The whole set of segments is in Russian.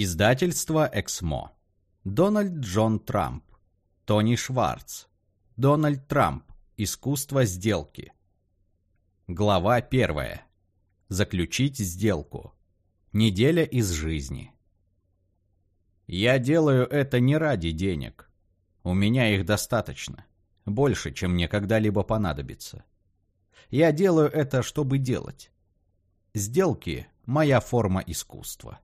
Издательство «Эксмо». Дональд Джон Трамп. Тони Шварц. Дональд Трамп. Искусство сделки. Глава первая. Заключить сделку. Неделя из жизни. Я делаю это не ради денег. У меня их достаточно. Больше, чем мне когда-либо понадобится. Я делаю это, чтобы делать. Сделки – моя форма искусства.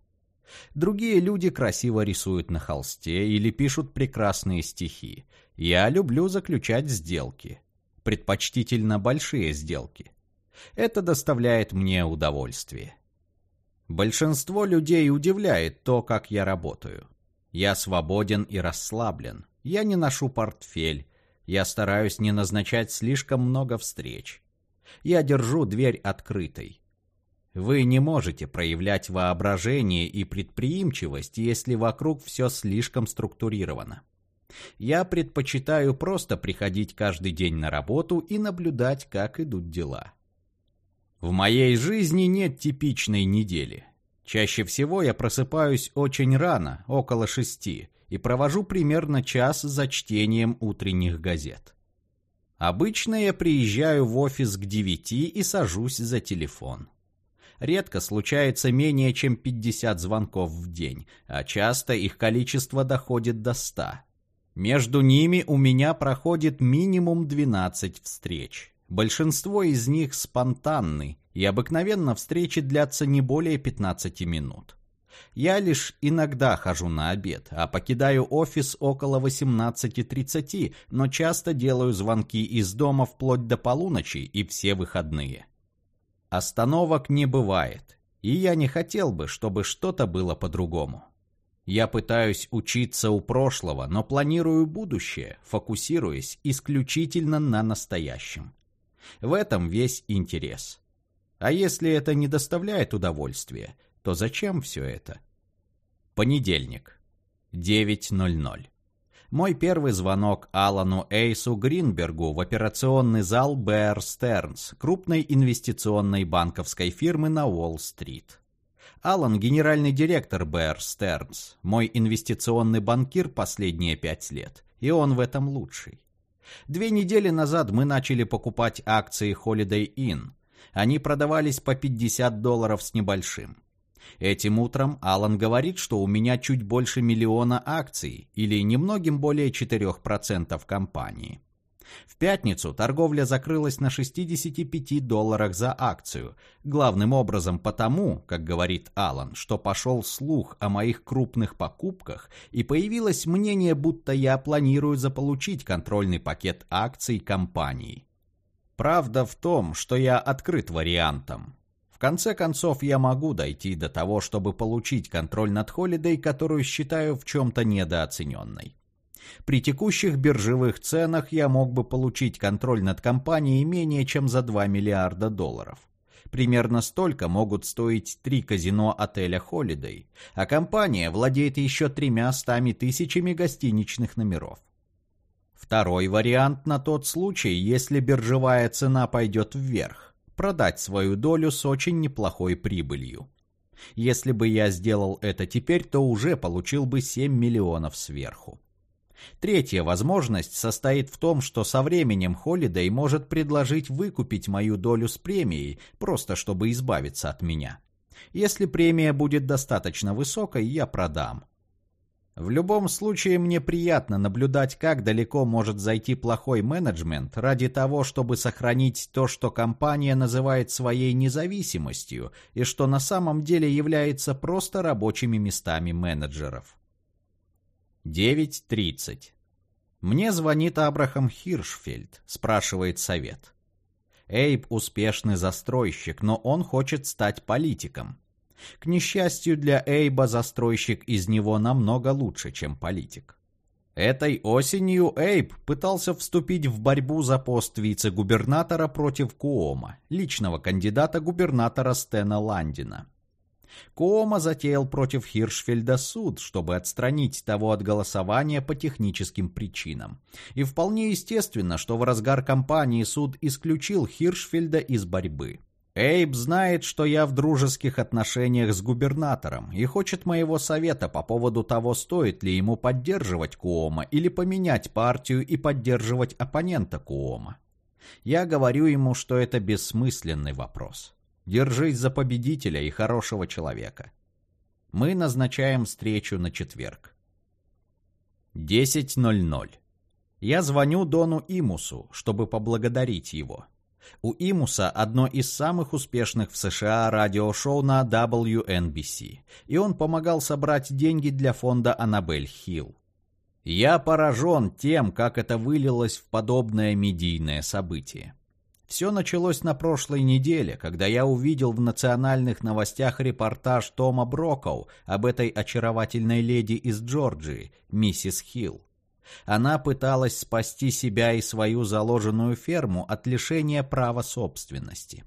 Другие люди красиво рисуют на холсте или пишут прекрасные стихи. Я люблю заключать сделки. Предпочтительно большие сделки. Это доставляет мне удовольствие. Большинство людей удивляет то, как я работаю. Я свободен и расслаблен. Я не ношу портфель. Я стараюсь не назначать слишком много встреч. Я держу дверь открытой. Вы не можете проявлять воображение и предприимчивость, если вокруг все слишком структурировано. Я предпочитаю просто приходить каждый день на работу и наблюдать, как идут дела. В моей жизни нет типичной недели. Чаще всего я просыпаюсь очень рано, около шести, и провожу примерно час за чтением утренних газет. Обычно я приезжаю в офис к девяти и сажусь за телефон. Редко случается менее чем 50 звонков в день, а часто их количество доходит до 100. Между ними у меня проходит минимум 12 встреч. Большинство из них спонтанны, и обыкновенно встречи длятся не более 15 минут. Я лишь иногда хожу на обед, а покидаю офис около 18.30, но часто делаю звонки из дома вплоть до полуночи и все выходные. Остановок не бывает, и я не хотел бы, чтобы что-то было по-другому. Я пытаюсь учиться у прошлого, но планирую будущее, фокусируясь исключительно на настоящем. В этом весь интерес. А если это не доставляет удовольствия, то зачем все это? Понедельник. 9.00. Мой первый звонок Алану Эйсу Гринбергу в операционный зал Bear Stearns, крупной инвестиционной банковской фирмы на Уолл-стрит. Алан – генеральный директор Bear Stearns, мой инвестиционный банкир последние пять лет, и он в этом лучший. Две недели назад мы начали покупать акции Holiday Inn. Они продавались по 50 долларов с небольшим. Этим утром Алан говорит, что у меня чуть больше миллиона акций, или немногим более 4% компании. В пятницу торговля закрылась на 65 долларах за акцию, главным образом потому, как говорит Алан, что пошел слух о моих крупных покупках и появилось мнение, будто я планирую заполучить контрольный пакет акций компании. Правда в том, что я открыт вариантам конце концов, я могу дойти до того, чтобы получить контроль над Холидей, которую считаю в чем-то недооцененной. При текущих биржевых ценах я мог бы получить контроль над компанией менее чем за 2 миллиарда долларов. Примерно столько могут стоить три казино отеля Holiday, а компания владеет еще тремя стами тысячами гостиничных номеров. Второй вариант на тот случай, если биржевая цена пойдет вверх продать свою долю с очень неплохой прибылью. Если бы я сделал это теперь, то уже получил бы 7 миллионов сверху. Третья возможность состоит в том, что со временем Холидей может предложить выкупить мою долю с премией, просто чтобы избавиться от меня. Если премия будет достаточно высокой, я продам. В любом случае мне приятно наблюдать, как далеко может зайти плохой менеджмент ради того, чтобы сохранить то, что компания называет своей независимостью и что на самом деле является просто рабочими местами менеджеров. 9.30. Мне звонит Абрахам Хиршфельд, спрашивает совет. Эйб успешный застройщик, но он хочет стать политиком. К несчастью для Эйба, застройщик из него намного лучше, чем политик. Этой осенью Эйб пытался вступить в борьбу за пост вице-губернатора против Куома, личного кандидата губернатора Стена Ландина. Куома затеял против Хиршфельда суд, чтобы отстранить того от голосования по техническим причинам. И вполне естественно, что в разгар кампании суд исключил Хиршфельда из борьбы. Эйб знает, что я в дружеских отношениях с губернатором и хочет моего совета по поводу того, стоит ли ему поддерживать Куома или поменять партию и поддерживать оппонента Куома. Я говорю ему, что это бессмысленный вопрос. Держись за победителя и хорошего человека. Мы назначаем встречу на четверг. 10.00. Я звоню Дону Имусу, чтобы поблагодарить его. У Имуса одно из самых успешных в США радиошоу на WNBC, и он помогал собрать деньги для фонда Аннабель Хилл. Я поражен тем, как это вылилось в подобное медийное событие. Все началось на прошлой неделе, когда я увидел в национальных новостях репортаж Тома Брокоу об этой очаровательной леди из Джорджии, миссис Хилл. Она пыталась спасти себя и свою заложенную ферму от лишения права собственности.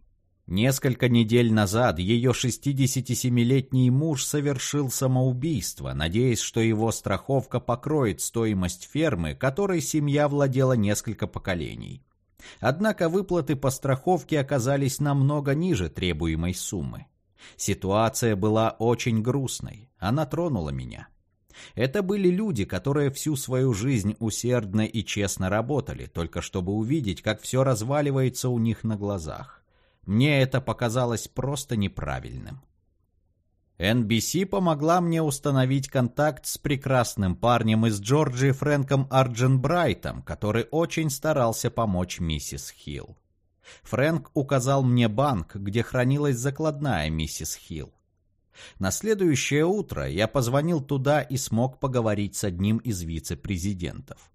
Несколько недель назад ее 67-летний муж совершил самоубийство, надеясь, что его страховка покроет стоимость фермы, которой семья владела несколько поколений. Однако выплаты по страховке оказались намного ниже требуемой суммы. Ситуация была очень грустной, она тронула меня. Это были люди, которые всю свою жизнь усердно и честно работали, только чтобы увидеть, как все разваливается у них на глазах. Мне это показалось просто неправильным. NBC помогла мне установить контакт с прекрасным парнем из Джорджии Фрэнком Арджен Брайтом, который очень старался помочь миссис Хилл. Фрэнк указал мне банк, где хранилась закладная миссис Хилл. На следующее утро я позвонил туда и смог поговорить с одним из вице-президентов.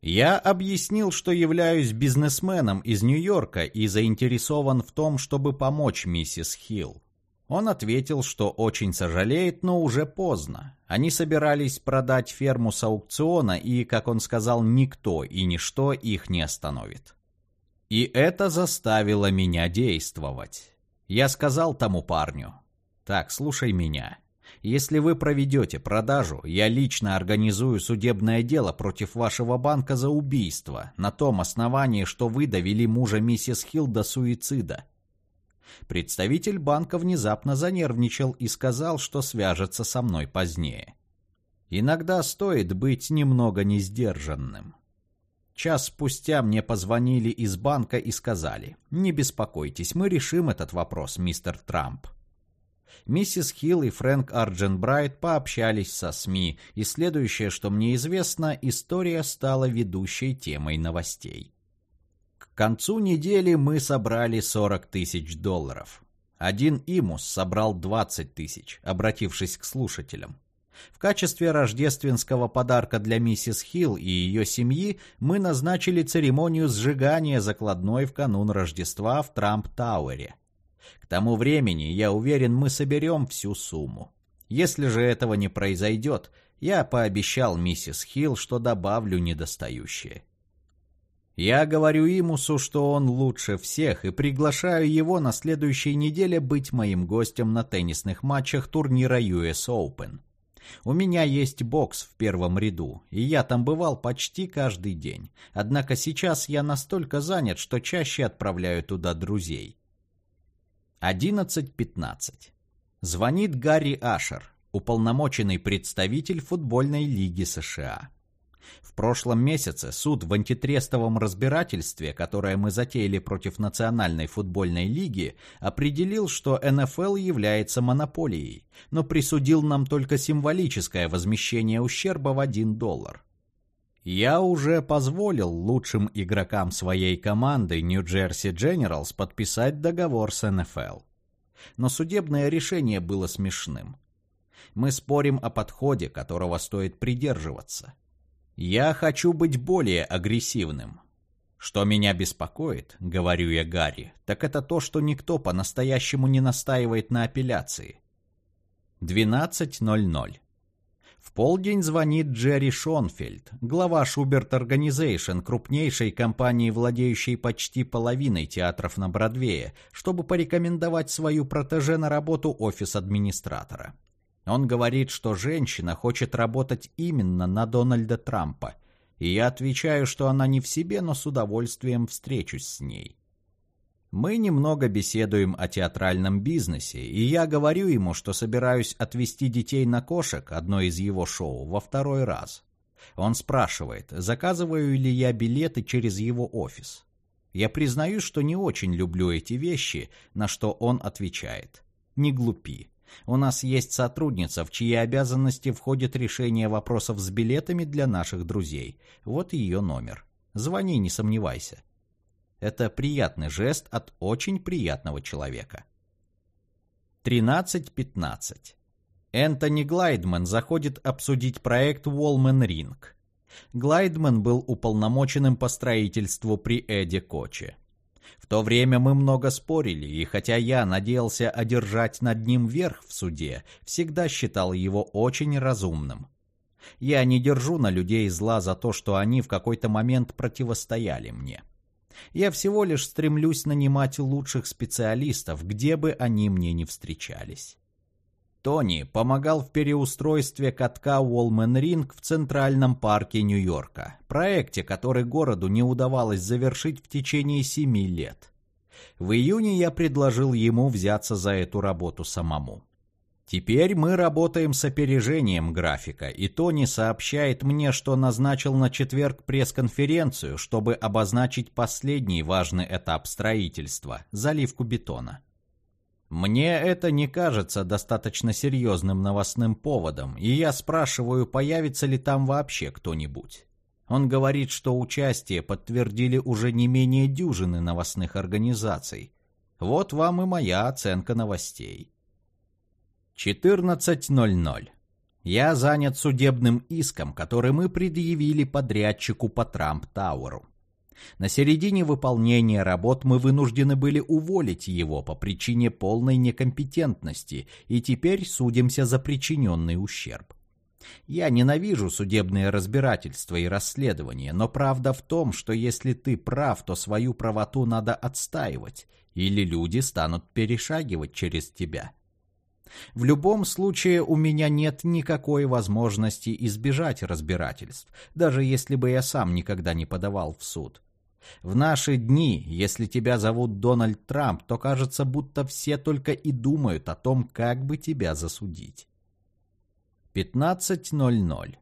Я объяснил, что являюсь бизнесменом из Нью-Йорка и заинтересован в том, чтобы помочь миссис Хилл. Он ответил, что очень сожалеет, но уже поздно. Они собирались продать ферму с аукциона, и, как он сказал, никто и ничто их не остановит. И это заставило меня действовать. Я сказал тому парню, так, слушай меня. Если вы проведете продажу, я лично организую судебное дело против вашего банка за убийство, на том основании, что вы довели мужа миссис Хилл до суицида. Представитель банка внезапно занервничал и сказал, что свяжется со мной позднее. Иногда стоит быть немного несдержанным. Час спустя мне позвонили из банка и сказали, «Не беспокойтесь, мы решим этот вопрос, мистер Трамп». Миссис Хилл и Фрэнк Арджен Брайт пообщались со СМИ, и следующее, что мне известно, история стала ведущей темой новостей. К концу недели мы собрали 40 тысяч долларов. Один имус собрал 20 тысяч, обратившись к слушателям. В качестве рождественского подарка для миссис Хилл и ее семьи мы назначили церемонию сжигания закладной в канун Рождества в Трамп-Тауэре. К тому времени, я уверен, мы соберем всю сумму. Если же этого не произойдет, я пообещал миссис Хилл, что добавлю недостающее. Я говорю Имусу, что он лучше всех, и приглашаю его на следующей неделе быть моим гостем на теннисных матчах турнира US Open. У меня есть бокс в первом ряду, и я там бывал почти каждый день. Однако сейчас я настолько занят, что чаще отправляю туда друзей. 11.15. Звонит Гарри Ашер, уполномоченный представитель футбольной лиги США. В прошлом месяце суд в антитрестовом разбирательстве, которое мы затеяли против Национальной футбольной лиги, определил, что НФЛ является монополией, но присудил нам только символическое возмещение ущерба в 1 доллар. Я уже позволил лучшим игрокам своей команды Нью-Джерси Дженералс подписать договор с НФЛ. Но судебное решение было смешным. Мы спорим о подходе, которого стоит придерживаться. Я хочу быть более агрессивным. Что меня беспокоит, говорю я Гарри, так это то, что никто по-настоящему не настаивает на апелляции. 12.00 в полдень звонит Джерри Шонфельд, глава Шуберт Организейшн, крупнейшей компании, владеющей почти половиной театров на Бродвее, чтобы порекомендовать свою протеже на работу офис-администратора. Он говорит, что женщина хочет работать именно на Дональда Трампа, и я отвечаю, что она не в себе, но с удовольствием встречусь с ней. Мы немного беседуем о театральном бизнесе, и я говорю ему, что собираюсь отвезти детей на кошек, одно из его шоу, во второй раз. Он спрашивает, заказываю ли я билеты через его офис. Я признаюсь, что не очень люблю эти вещи, на что он отвечает. Не глупи. У нас есть сотрудница, в чьи обязанности входит решение вопросов с билетами для наших друзей. Вот ее номер. Звони, не сомневайся. Это приятный жест от очень приятного человека. 13.15. Энтони Глайдман заходит обсудить проект Wallman Ring. Глайдман был уполномоченным по строительству при Эде Коче. В то время мы много спорили, и хотя я надеялся одержать над ним верх в суде, всегда считал его очень разумным. Я не держу на людей зла за то, что они в какой-то момент противостояли мне. Я всего лишь стремлюсь нанимать лучших специалистов, где бы они мне ни встречались. Тони помогал в переустройстве катка Уолмен Ринг в Центральном парке Нью-Йорка, проекте, который городу не удавалось завершить в течение семи лет. В июне я предложил ему взяться за эту работу самому. Теперь мы работаем с опережением графика, и Тони сообщает мне, что назначил на четверг пресс-конференцию, чтобы обозначить последний важный этап строительства – заливку бетона. Мне это не кажется достаточно серьезным новостным поводом, и я спрашиваю, появится ли там вообще кто-нибудь. Он говорит, что участие подтвердили уже не менее дюжины новостных организаций. Вот вам и моя оценка новостей. 14.00. Я занят судебным иском, который мы предъявили подрядчику по Трамп-Тауэру. На середине выполнения работ мы вынуждены были уволить его по причине полной некомпетентности и теперь судимся за причиненный ущерб. Я ненавижу судебные разбирательства и расследования, но правда в том, что если ты прав, то свою правоту надо отстаивать, или люди станут перешагивать через тебя. В любом случае у меня нет никакой возможности избежать разбирательств, даже если бы я сам никогда не подавал в суд. В наши дни, если тебя зовут Дональд Трамп, то кажется, будто все только и думают о том, как бы тебя засудить. 15.00.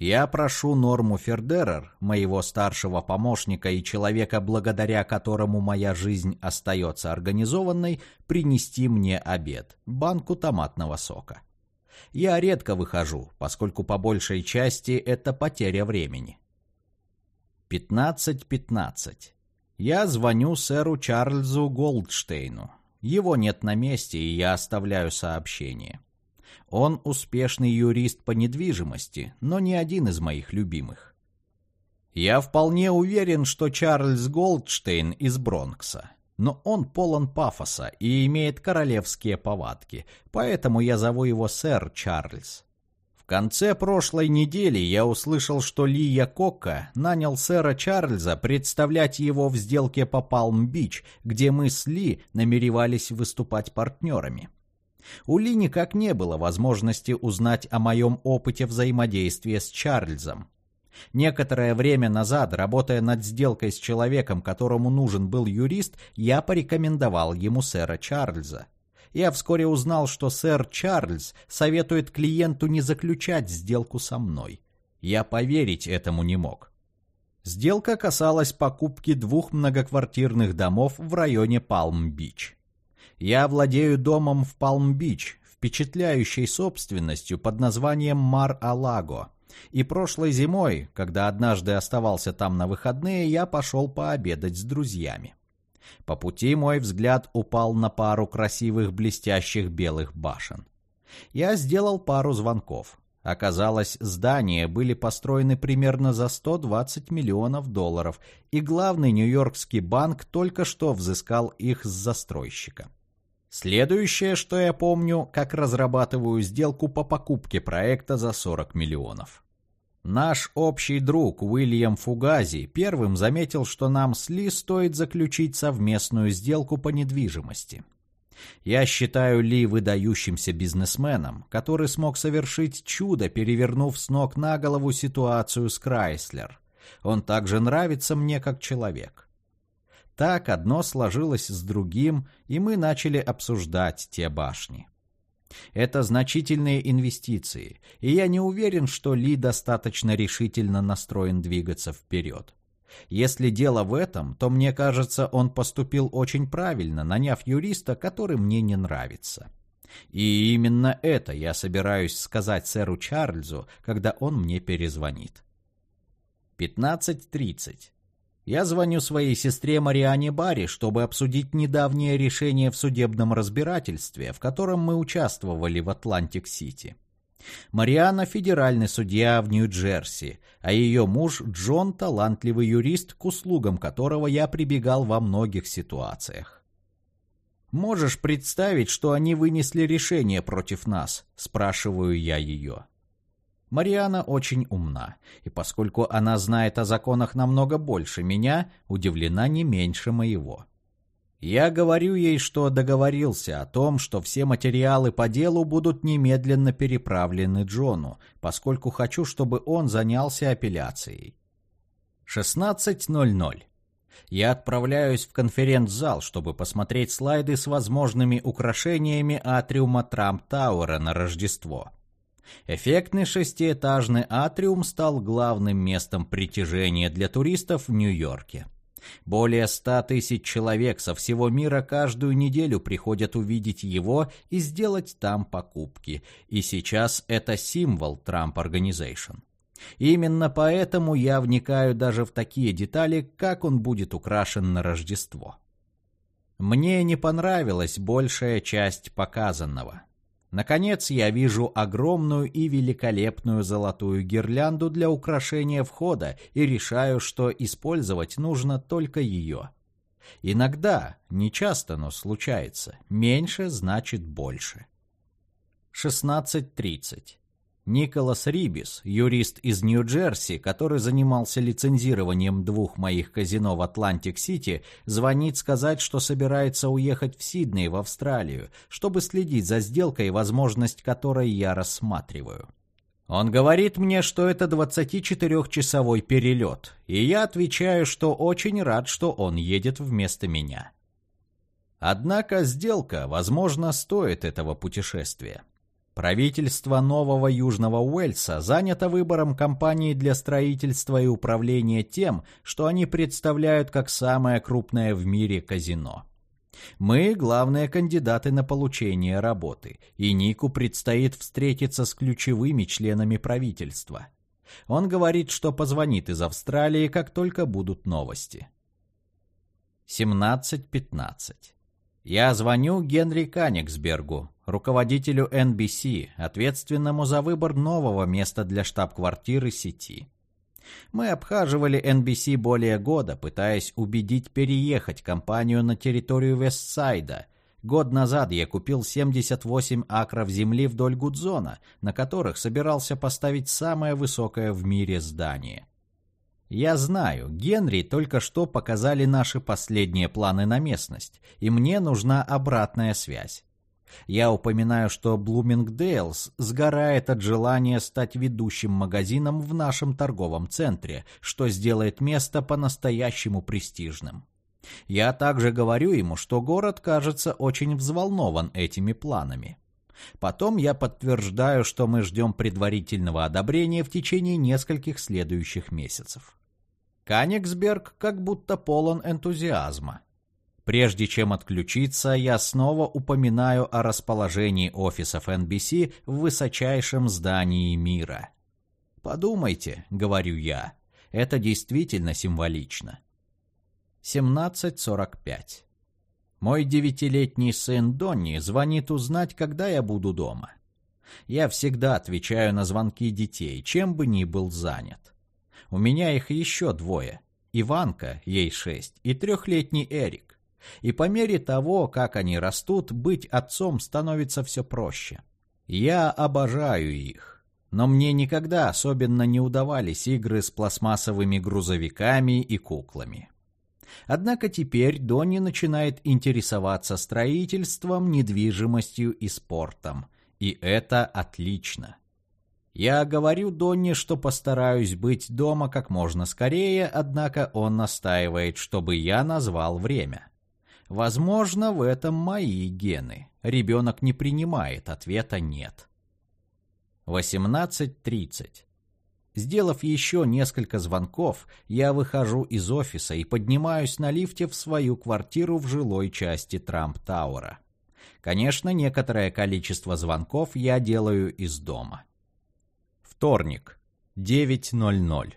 Я прошу Норму Фердерер, моего старшего помощника и человека, благодаря которому моя жизнь остается организованной, принести мне обед – банку томатного сока. Я редко выхожу, поскольку по большей части это потеря времени. 15.15. .15. Я звоню сэру Чарльзу Голдштейну. Его нет на месте, и я оставляю сообщение. Он успешный юрист по недвижимости, но не один из моих любимых. Я вполне уверен, что Чарльз Голдштейн из Бронкса. Но он полон пафоса и имеет королевские повадки, поэтому я зову его сэр Чарльз. В конце прошлой недели я услышал, что Ли Якока нанял сэра Чарльза представлять его в сделке по Палм-Бич, где мы с Ли намеревались выступать партнерами. У Ли никак не было возможности узнать о моем опыте взаимодействия с Чарльзом. Некоторое время назад, работая над сделкой с человеком, которому нужен был юрист, я порекомендовал ему сэра Чарльза. Я вскоре узнал, что сэр Чарльз советует клиенту не заключать сделку со мной. Я поверить этому не мог. Сделка касалась покупки двух многоквартирных домов в районе Палм-Бич. Я владею домом в Палм-Бич, впечатляющей собственностью под названием Мар-Алаго. И прошлой зимой, когда однажды оставался там на выходные, я пошел пообедать с друзьями. По пути мой взгляд упал на пару красивых блестящих белых башен. Я сделал пару звонков. Оказалось, здания были построены примерно за 120 миллионов долларов, и главный нью-йоркский банк только что взыскал их с застройщика. Следующее, что я помню, как разрабатываю сделку по покупке проекта за 40 миллионов. Наш общий друг Уильям Фугази первым заметил, что нам с Ли стоит заключить совместную сделку по недвижимости. Я считаю Ли выдающимся бизнесменом, который смог совершить чудо, перевернув с ног на голову ситуацию с Крайслер. Он также нравится мне как человек. Так одно сложилось с другим, и мы начали обсуждать те башни. Это значительные инвестиции, и я не уверен, что Ли достаточно решительно настроен двигаться вперед. Если дело в этом, то мне кажется, он поступил очень правильно, наняв юриста, который мне не нравится. И именно это я собираюсь сказать сэру Чарльзу, когда он мне перезвонит. 15.30. Я звоню своей сестре Мариане Барри, чтобы обсудить недавнее решение в судебном разбирательстве, в котором мы участвовали в Атлантик-Сити. Мариана – федеральный судья в Нью-Джерси, а ее муж Джон – талантливый юрист, к услугам которого я прибегал во многих ситуациях. «Можешь представить, что они вынесли решение против нас?» – спрашиваю я ее. Мариана очень умна, и поскольку она знает о законах намного больше меня, удивлена не меньше моего. Я говорю ей, что договорился о том, что все материалы по делу будут немедленно переправлены Джону, поскольку хочу, чтобы он занялся апелляцией. 16.00. Я отправляюсь в конференц-зал, чтобы посмотреть слайды с возможными украшениями атриума Трамп-Тауэра на Рождество. Эффектный шестиэтажный атриум стал главным местом притяжения для туристов в Нью-Йорке. Более ста тысяч человек со всего мира каждую неделю приходят увидеть его и сделать там покупки. И сейчас это символ Trump Organization. Именно поэтому я вникаю даже в такие детали, как он будет украшен на Рождество. Мне не понравилась большая часть показанного. Наконец я вижу огромную и великолепную золотую гирлянду для украшения входа и решаю, что использовать нужно только ее. Иногда, не часто, но случается, меньше значит больше. 16.30. Николас Рибис, юрист из Нью-Джерси, который занимался лицензированием двух моих казино в Атлантик-Сити, звонит сказать, что собирается уехать в Сидней в Австралию, чтобы следить за сделкой, возможность которой я рассматриваю. Он говорит мне, что это 24-часовой перелет, и я отвечаю, что очень рад, что он едет вместо меня. Однако сделка, возможно, стоит этого путешествия. Правительство Нового Южного Уэльса занято выбором компаний для строительства и управления тем, что они представляют как самое крупное в мире казино. Мы – главные кандидаты на получение работы, и Нику предстоит встретиться с ключевыми членами правительства. Он говорит, что позвонит из Австралии, как только будут новости. 17.15. Я звоню Генри Канигсбергу, руководителю NBC, ответственному за выбор нового места для штаб-квартиры сети. Мы обхаживали NBC более года, пытаясь убедить переехать компанию на территорию Вестсайда. Год назад я купил 78 акров земли вдоль Гудзона, на которых собирался поставить самое высокое в мире здание. Я знаю, Генри только что показали наши последние планы на местность, и мне нужна обратная связь. Я упоминаю, что Блумингдейлс сгорает от желания стать ведущим магазином в нашем торговом центре, что сделает место по-настоящему престижным. Я также говорю ему, что город кажется очень взволнован этими планами. Потом я подтверждаю, что мы ждем предварительного одобрения в течение нескольких следующих месяцев. Канигсберг как будто полон энтузиазма. Прежде чем отключиться, я снова упоминаю о расположении офисов NBC в высочайшем здании мира. «Подумайте», — говорю я, — «это действительно символично». 17.45. Мой девятилетний сын Донни звонит узнать, когда я буду дома. Я всегда отвечаю на звонки детей, чем бы ни был занят. У меня их еще двое. Иванка, ей шесть, и трехлетний Эрик. И по мере того, как они растут, быть отцом становится все проще. Я обожаю их. Но мне никогда особенно не удавались игры с пластмассовыми грузовиками и куклами. Однако теперь Донни начинает интересоваться строительством, недвижимостью и спортом. И это отлично. Я говорю Донне, что постараюсь быть дома как можно скорее, однако он настаивает, чтобы я назвал время. Возможно, в этом мои гены. Ребенок не принимает, ответа нет. 18.30. Сделав еще несколько звонков, я выхожу из офиса и поднимаюсь на лифте в свою квартиру в жилой части Трамп-Тауэра. Конечно, некоторое количество звонков я делаю из дома. Вторник, 9.00.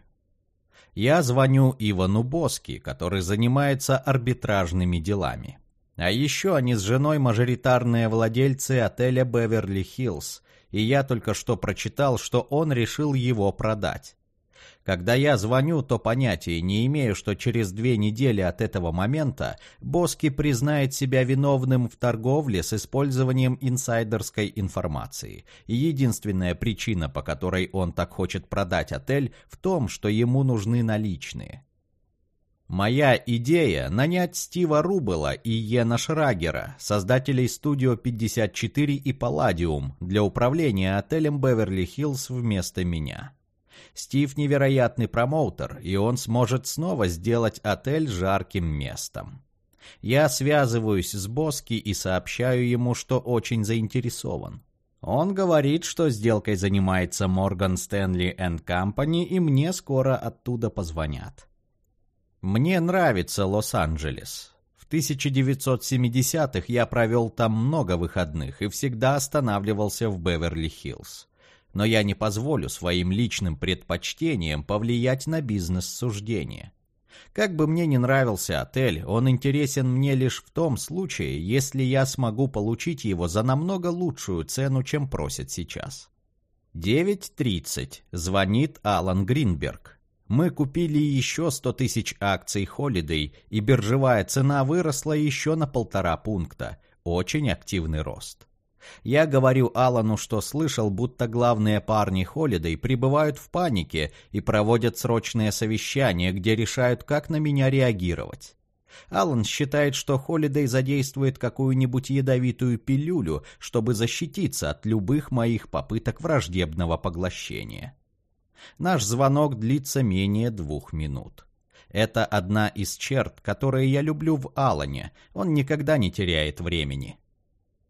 Я звоню Ивану Боски, который занимается арбитражными делами. А еще они с женой мажоритарные владельцы отеля «Беверли-Хиллз», и я только что прочитал, что он решил его продать. Когда я звоню, то понятия не имею, что через две недели от этого момента Боски признает себя виновным в торговле с использованием инсайдерской информации. И единственная причина, по которой он так хочет продать отель, в том, что ему нужны наличные. Моя идея – нанять Стива Рубела и Йена Шрагера, создателей Studio 54 и Palladium, для управления отелем Беверли-Хиллз вместо меня. Стив невероятный промоутер, и он сможет снова сделать отель жарким местом. Я связываюсь с Боски и сообщаю ему, что очень заинтересован. Он говорит, что сделкой занимается Morgan Stanley Company, и мне скоро оттуда позвонят. Мне нравится Лос-Анджелес. В 1970-х я провел там много выходных и всегда останавливался в Беверли-Хиллз но я не позволю своим личным предпочтениям повлиять на бизнес-суждение. Как бы мне ни нравился отель, он интересен мне лишь в том случае, если я смогу получить его за намного лучшую цену, чем просят сейчас. 9.30. Звонит Алан Гринберг. Мы купили еще 100 тысяч акций Holiday, и биржевая цена выросла еще на полтора пункта. Очень активный рост. Я говорю Алану, что слышал, будто главные парни Холидей пребывают в панике и проводят срочное совещание, где решают, как на меня реагировать. Алан считает, что Холидей задействует какую-нибудь ядовитую пилюлю, чтобы защититься от любых моих попыток враждебного поглощения. Наш звонок длится менее двух минут. Это одна из черт, которые я люблю в Алане. Он никогда не теряет времени.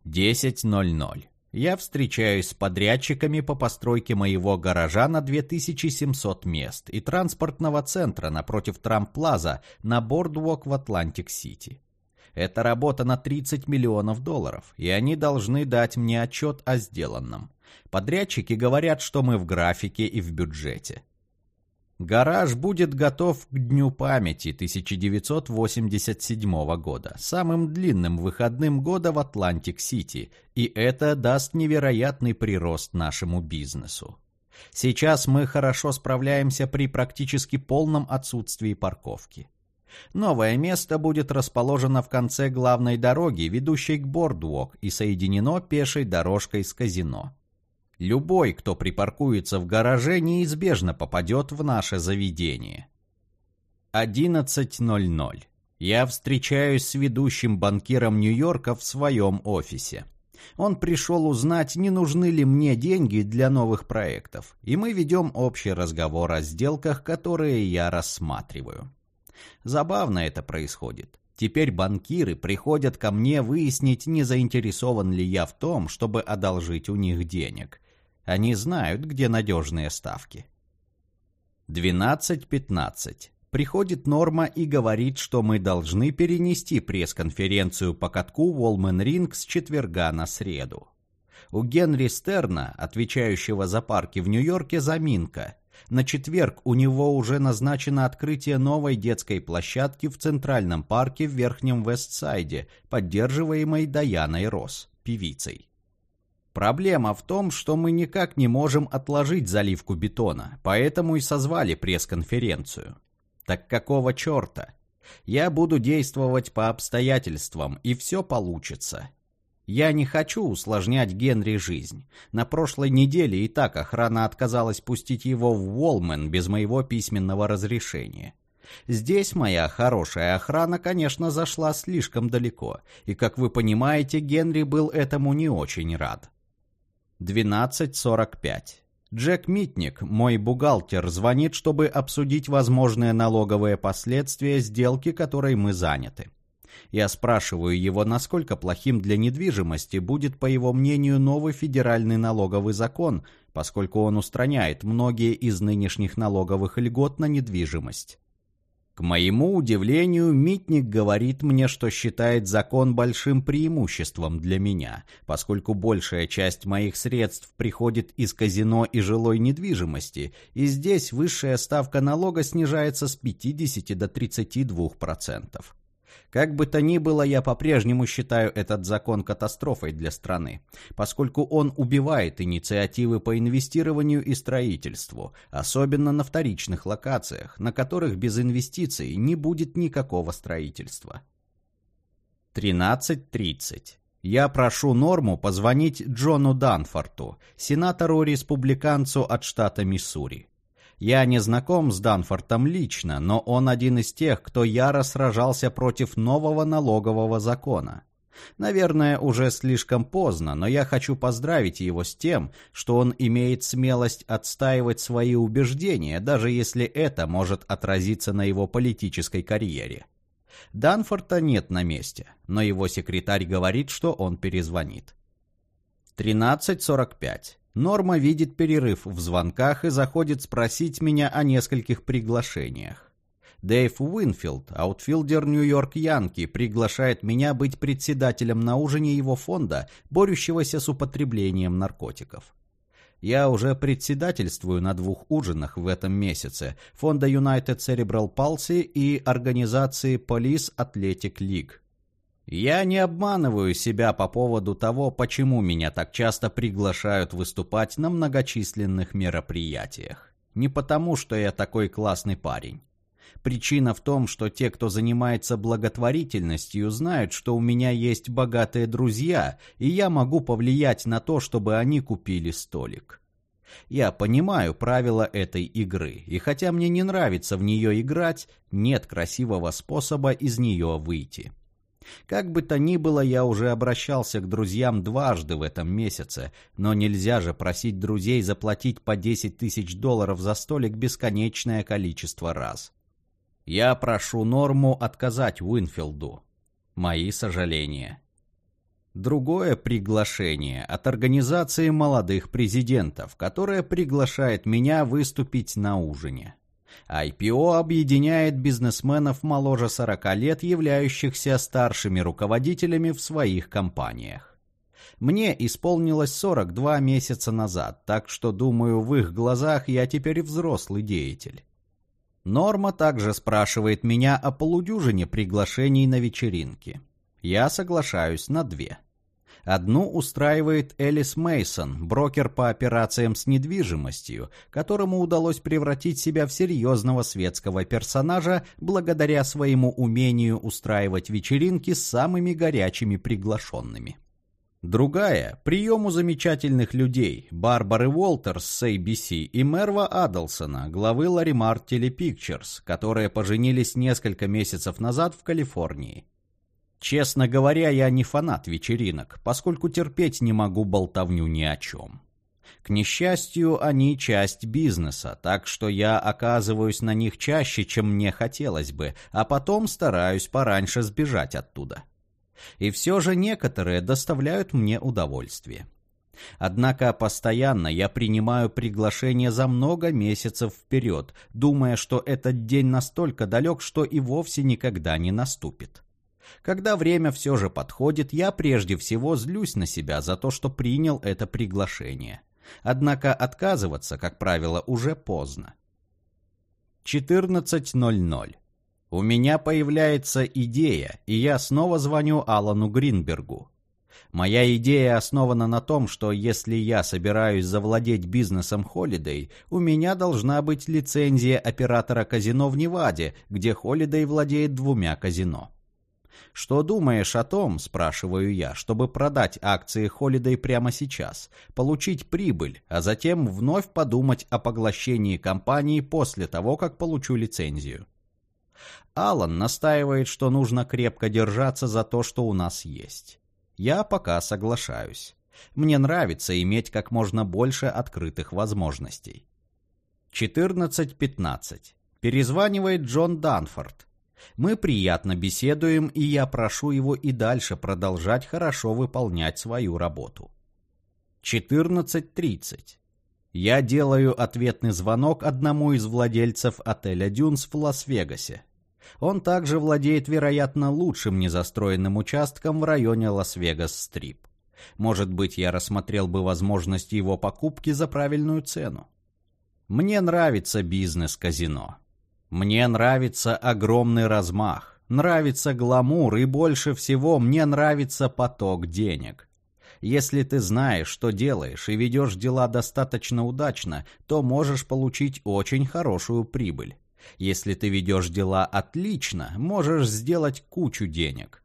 10.00. Я встречаюсь с подрядчиками по постройке моего гаража на 2700 мест и транспортного центра напротив Трамп-Плаза на Бордвок в Атлантик-Сити. Это работа на 30 миллионов долларов, и они должны дать мне отчет о сделанном. Подрядчики говорят, что мы в графике и в бюджете. Гараж будет готов к Дню памяти 1987 года, самым длинным выходным года в Атлантик-Сити, и это даст невероятный прирост нашему бизнесу. Сейчас мы хорошо справляемся при практически полном отсутствии парковки. Новое место будет расположено в конце главной дороги, ведущей к Бордвок, и соединено пешей дорожкой с казино. Любой, кто припаркуется в гараже, неизбежно попадет в наше заведение. 11.00. Я встречаюсь с ведущим банкиром Нью-Йорка в своем офисе. Он пришел узнать, не нужны ли мне деньги для новых проектов, и мы ведем общий разговор о сделках, которые я рассматриваю. Забавно это происходит. Теперь банкиры приходят ко мне выяснить, не заинтересован ли я в том, чтобы одолжить у них денег. Они знают, где надежные ставки. 12.15. Приходит Норма и говорит, что мы должны перенести пресс-конференцию по катку Волмен Ринг с четверга на среду. У Генри Стерна, отвечающего за парки в Нью-Йорке, заминка. На четверг у него уже назначено открытие новой детской площадки в Центральном парке в Верхнем Вестсайде, поддерживаемой Даяной Росс, певицей. Проблема в том, что мы никак не можем отложить заливку бетона, поэтому и созвали пресс-конференцию. Так какого черта? Я буду действовать по обстоятельствам, и все получится. Я не хочу усложнять Генри жизнь. На прошлой неделе и так охрана отказалась пустить его в Уолмен без моего письменного разрешения. Здесь моя хорошая охрана, конечно, зашла слишком далеко, и, как вы понимаете, Генри был этому не очень рад. 12.45. Джек Митник, мой бухгалтер, звонит, чтобы обсудить возможные налоговые последствия сделки, которой мы заняты. Я спрашиваю его, насколько плохим для недвижимости будет, по его мнению, новый федеральный налоговый закон, поскольку он устраняет многие из нынешних налоговых льгот на недвижимость. К моему удивлению, Митник говорит мне, что считает закон большим преимуществом для меня, поскольку большая часть моих средств приходит из казино и жилой недвижимости, и здесь высшая ставка налога снижается с 50 до 32%. Как бы то ни было, я по-прежнему считаю этот закон катастрофой для страны, поскольку он убивает инициативы по инвестированию и строительству, особенно на вторичных локациях, на которых без инвестиций не будет никакого строительства. 13.30. Я прошу Норму позвонить Джону Данфорту, сенатору-республиканцу от штата Миссури. Я не знаком с Данфортом лично, но он один из тех, кто яро сражался против нового налогового закона. Наверное, уже слишком поздно, но я хочу поздравить его с тем, что он имеет смелость отстаивать свои убеждения, даже если это может отразиться на его политической карьере. Данфорта нет на месте, но его секретарь говорит, что он перезвонит. 13.45. Норма видит перерыв в звонках и заходит спросить меня о нескольких приглашениях. Дэйв Уинфилд, аутфилдер Нью-Йорк Янки, приглашает меня быть председателем на ужине его фонда, борющегося с употреблением наркотиков. Я уже председательствую на двух ужинах в этом месяце фонда United Cerebral Palsy и организации Police Athletic League. Я не обманываю себя по поводу того, почему меня так часто приглашают выступать на многочисленных мероприятиях. Не потому, что я такой классный парень. Причина в том, что те, кто занимается благотворительностью, знают, что у меня есть богатые друзья, и я могу повлиять на то, чтобы они купили столик. Я понимаю правила этой игры, и хотя мне не нравится в нее играть, нет красивого способа из нее выйти. Как бы то ни было, я уже обращался к друзьям дважды в этом месяце, но нельзя же просить друзей заплатить по 10 тысяч долларов за столик бесконечное количество раз. Я прошу Норму отказать Уинфилду. Мои сожаления. Другое приглашение от организации молодых президентов, которая приглашает меня выступить на ужине. IPO объединяет бизнесменов моложе 40 лет, являющихся старшими руководителями в своих компаниях. Мне исполнилось 42 месяца назад, так что, думаю, в их глазах я теперь взрослый деятель. Норма также спрашивает меня о полудюжине приглашений на вечеринки. Я соглашаюсь на две. Одну устраивает Элис Мейсон, брокер по операциям с недвижимостью, которому удалось превратить себя в серьезного светского персонажа благодаря своему умению устраивать вечеринки с самыми горячими приглашенными. Другая – прием у замечательных людей Барбары Уолтерс с ABC и Мерва Адлсона, главы Ларимар Телепикчерс, которые поженились несколько месяцев назад в Калифорнии. Честно говоря, я не фанат вечеринок, поскольку терпеть не могу болтовню ни о чем. К несчастью, они часть бизнеса, так что я оказываюсь на них чаще, чем мне хотелось бы, а потом стараюсь пораньше сбежать оттуда. И все же некоторые доставляют мне удовольствие. Однако постоянно я принимаю приглашение за много месяцев вперед, думая, что этот день настолько далек, что и вовсе никогда не наступит. Когда время все же подходит, я прежде всего злюсь на себя за то, что принял это приглашение. Однако отказываться, как правило, уже поздно. 14.00. У меня появляется идея, и я снова звоню Алану Гринбергу. Моя идея основана на том, что если я собираюсь завладеть бизнесом Holiday, у меня должна быть лицензия оператора казино в Неваде, где Holiday владеет двумя казино. «Что думаешь о том, — спрашиваю я, — чтобы продать акции Холидей прямо сейчас, получить прибыль, а затем вновь подумать о поглощении компании после того, как получу лицензию?» Алан настаивает, что нужно крепко держаться за то, что у нас есть. Я пока соглашаюсь. Мне нравится иметь как можно больше открытых возможностей. 14.15. Перезванивает Джон Данфорд. Мы приятно беседуем, и я прошу его и дальше продолжать хорошо выполнять свою работу. 14.30. Я делаю ответный звонок одному из владельцев отеля «Дюнс» в Лас-Вегасе. Он также владеет, вероятно, лучшим незастроенным участком в районе Лас-Вегас-Стрип. Может быть, я рассмотрел бы возможность его покупки за правильную цену. Мне нравится бизнес-казино. Мне нравится огромный размах, нравится гламур и больше всего мне нравится поток денег. Если ты знаешь, что делаешь и ведешь дела достаточно удачно, то можешь получить очень хорошую прибыль. Если ты ведешь дела отлично, можешь сделать кучу денег.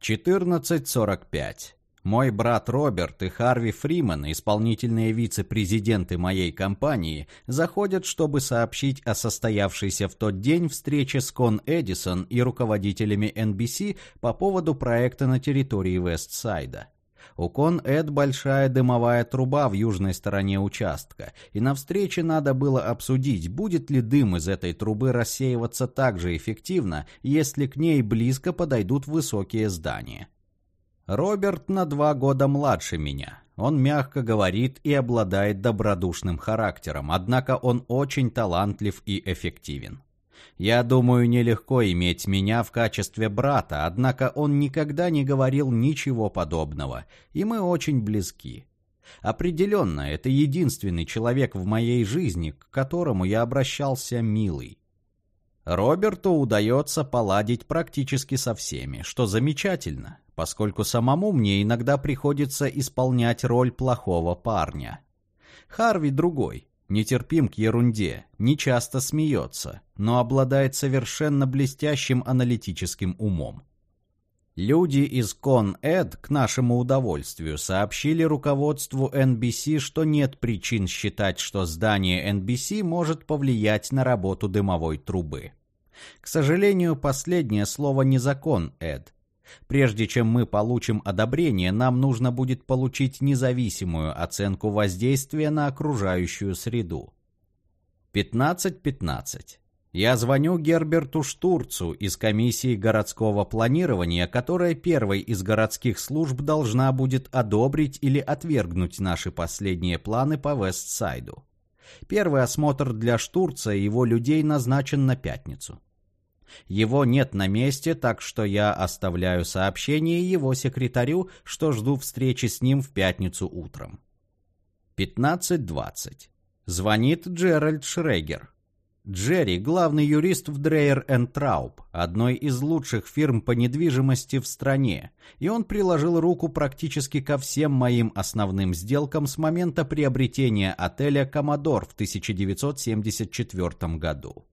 14.45. Мой брат Роберт и Харви Фриман, исполнительные вице-президенты моей компании, заходят, чтобы сообщить о состоявшейся в тот день встрече с Кон Эдисон и руководителями NBC по поводу проекта на территории Вестсайда. У Кон Эд большая дымовая труба в южной стороне участка, и на встрече надо было обсудить, будет ли дым из этой трубы рассеиваться так же эффективно, если к ней близко подойдут высокие здания. Роберт на два года младше меня. Он мягко говорит и обладает добродушным характером, однако он очень талантлив и эффективен. Я думаю, нелегко иметь меня в качестве брата, однако он никогда не говорил ничего подобного, и мы очень близки. Определенно, это единственный человек в моей жизни, к которому я обращался милый. Роберту удается поладить практически со всеми, что замечательно, поскольку самому мне иногда приходится исполнять роль плохого парня. Харви другой нетерпим к ерунде, не часто смеется, но обладает совершенно блестящим аналитическим умом. Люди из Con-Ed к нашему удовольствию сообщили руководству NBC, что нет причин считать, что здание NBC может повлиять на работу дымовой трубы. К сожалению, последнее слово не закон, Эд. Прежде чем мы получим одобрение, нам нужно будет получить независимую оценку воздействия на окружающую среду. 15.15. Я звоню Герберту Штурцу из комиссии городского планирования, которая первой из городских служб должна будет одобрить или отвергнуть наши последние планы по Вестсайду. Первый осмотр для Штурца и его людей назначен на пятницу. Его нет на месте, так что я оставляю сообщение его секретарю, что жду встречи с ним в пятницу утром. 15.20. Звонит Джеральд Шрегер. Джерри – главный юрист в Дрейер Трауп, одной из лучших фирм по недвижимости в стране, и он приложил руку практически ко всем моим основным сделкам с момента приобретения отеля «Коммодор» в 1974 году.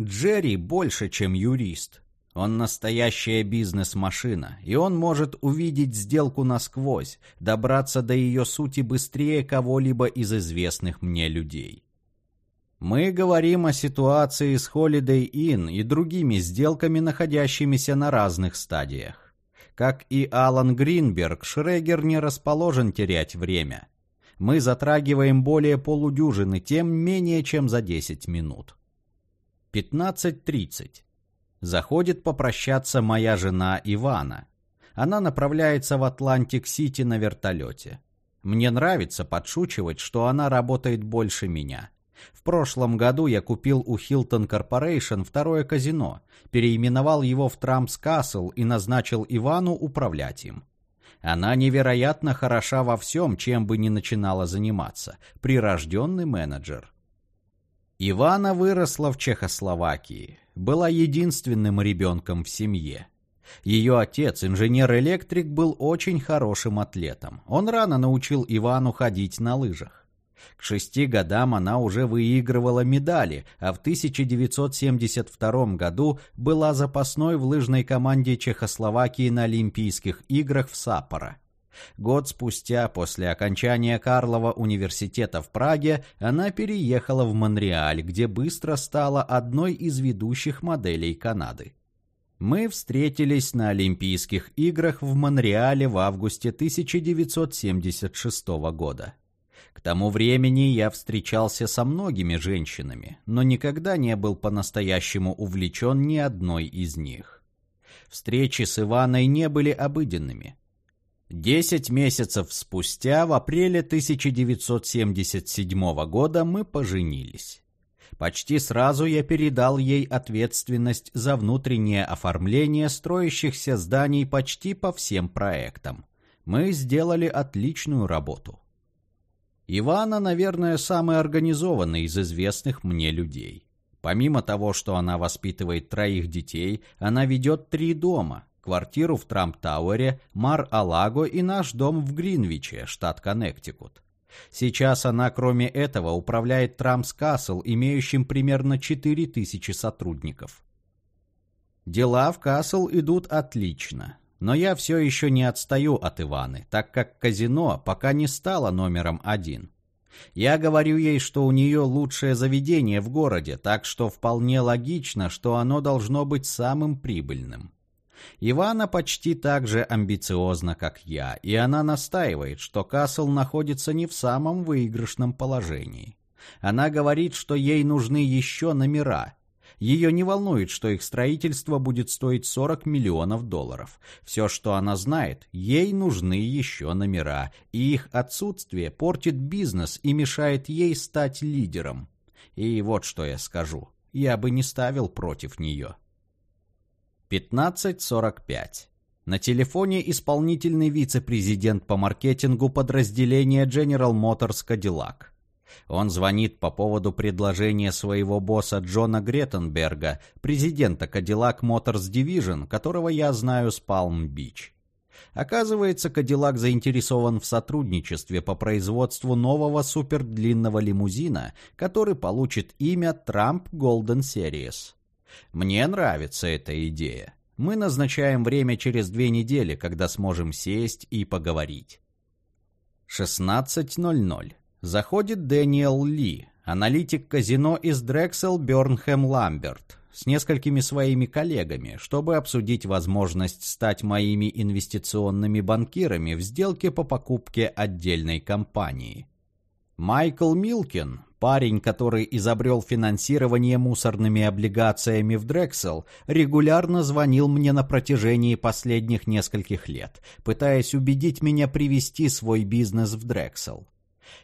Джерри больше, чем юрист. Он настоящая бизнес-машина, и он может увидеть сделку насквозь, добраться до ее сути быстрее кого-либо из известных мне людей. Мы говорим о ситуации с Holiday Inn и другими сделками, находящимися на разных стадиях. Как и Алан Гринберг, Шрегер не расположен терять время. Мы затрагиваем более полудюжины тем менее чем за 10 минут. 15.30. Заходит попрощаться моя жена Ивана. Она направляется в Атлантик-Сити на вертолете. Мне нравится подшучивать, что она работает больше меня. В прошлом году я купил у Hilton Corporation второе казино, переименовал его в Трампс Касл и назначил Ивану управлять им. Она невероятно хороша во всем, чем бы ни начинала заниматься. Прирожденный менеджер. Ивана выросла в Чехословакии, была единственным ребенком в семье. Ее отец, инженер-электрик, был очень хорошим атлетом. Он рано научил Ивану ходить на лыжах. К шести годам она уже выигрывала медали, а в 1972 году была запасной в лыжной команде Чехословакии на Олимпийских играх в Саппоро. Год спустя, после окончания Карлова университета в Праге, она переехала в Монреаль, где быстро стала одной из ведущих моделей Канады. Мы встретились на Олимпийских играх в Монреале в августе 1976 года. К тому времени я встречался со многими женщинами, но никогда не был по-настоящему увлечен ни одной из них. Встречи с Иваной не были обыденными. Десять месяцев спустя, в апреле 1977 года, мы поженились. Почти сразу я передал ей ответственность за внутреннее оформление строящихся зданий почти по всем проектам. Мы сделали отличную работу. Ивана, наверное, самый организованный из известных мне людей. Помимо того, что она воспитывает троих детей, она ведет три дома. Квартиру в Трамп-Тауэре, Мар-Алаго и наш дом в Гринвиче, штат Коннектикут. Сейчас она, кроме этого, управляет Трамс Касл, имеющим примерно 4000 сотрудников. Дела в Касл идут отлично, но я все еще не отстаю от Иваны, так как казино пока не стало номером один. Я говорю ей, что у нее лучшее заведение в городе, так что вполне логично, что оно должно быть самым прибыльным. Ивана почти так же амбициозна, как я, и она настаивает, что Касл находится не в самом выигрышном положении. Она говорит, что ей нужны еще номера. Ее не волнует, что их строительство будет стоить 40 миллионов долларов. Все, что она знает, ей нужны еще номера, и их отсутствие портит бизнес и мешает ей стать лидером. И вот что я скажу. Я бы не ставил против нее. 15.45. На телефоне исполнительный вице-президент по маркетингу подразделения General Motors Cadillac. Он звонит по поводу предложения своего босса Джона Греттенберга, президента Cadillac Motors Division, которого я знаю с Палм-Бич. Оказывается, Cadillac заинтересован в сотрудничестве по производству нового супердлинного лимузина, который получит имя Trump Golden Series. Мне нравится эта идея. Мы назначаем время через две недели, когда сможем сесть и поговорить. 16.00. Заходит Дэниел Ли, аналитик казино из Дрексел Бёрнхэм Ламберт, с несколькими своими коллегами, чтобы обсудить возможность стать моими инвестиционными банкирами в сделке по покупке отдельной компании. Майкл Милкин, парень, который изобрел финансирование мусорными облигациями в Дрексел, регулярно звонил мне на протяжении последних нескольких лет, пытаясь убедить меня привести свой бизнес в Дрексел.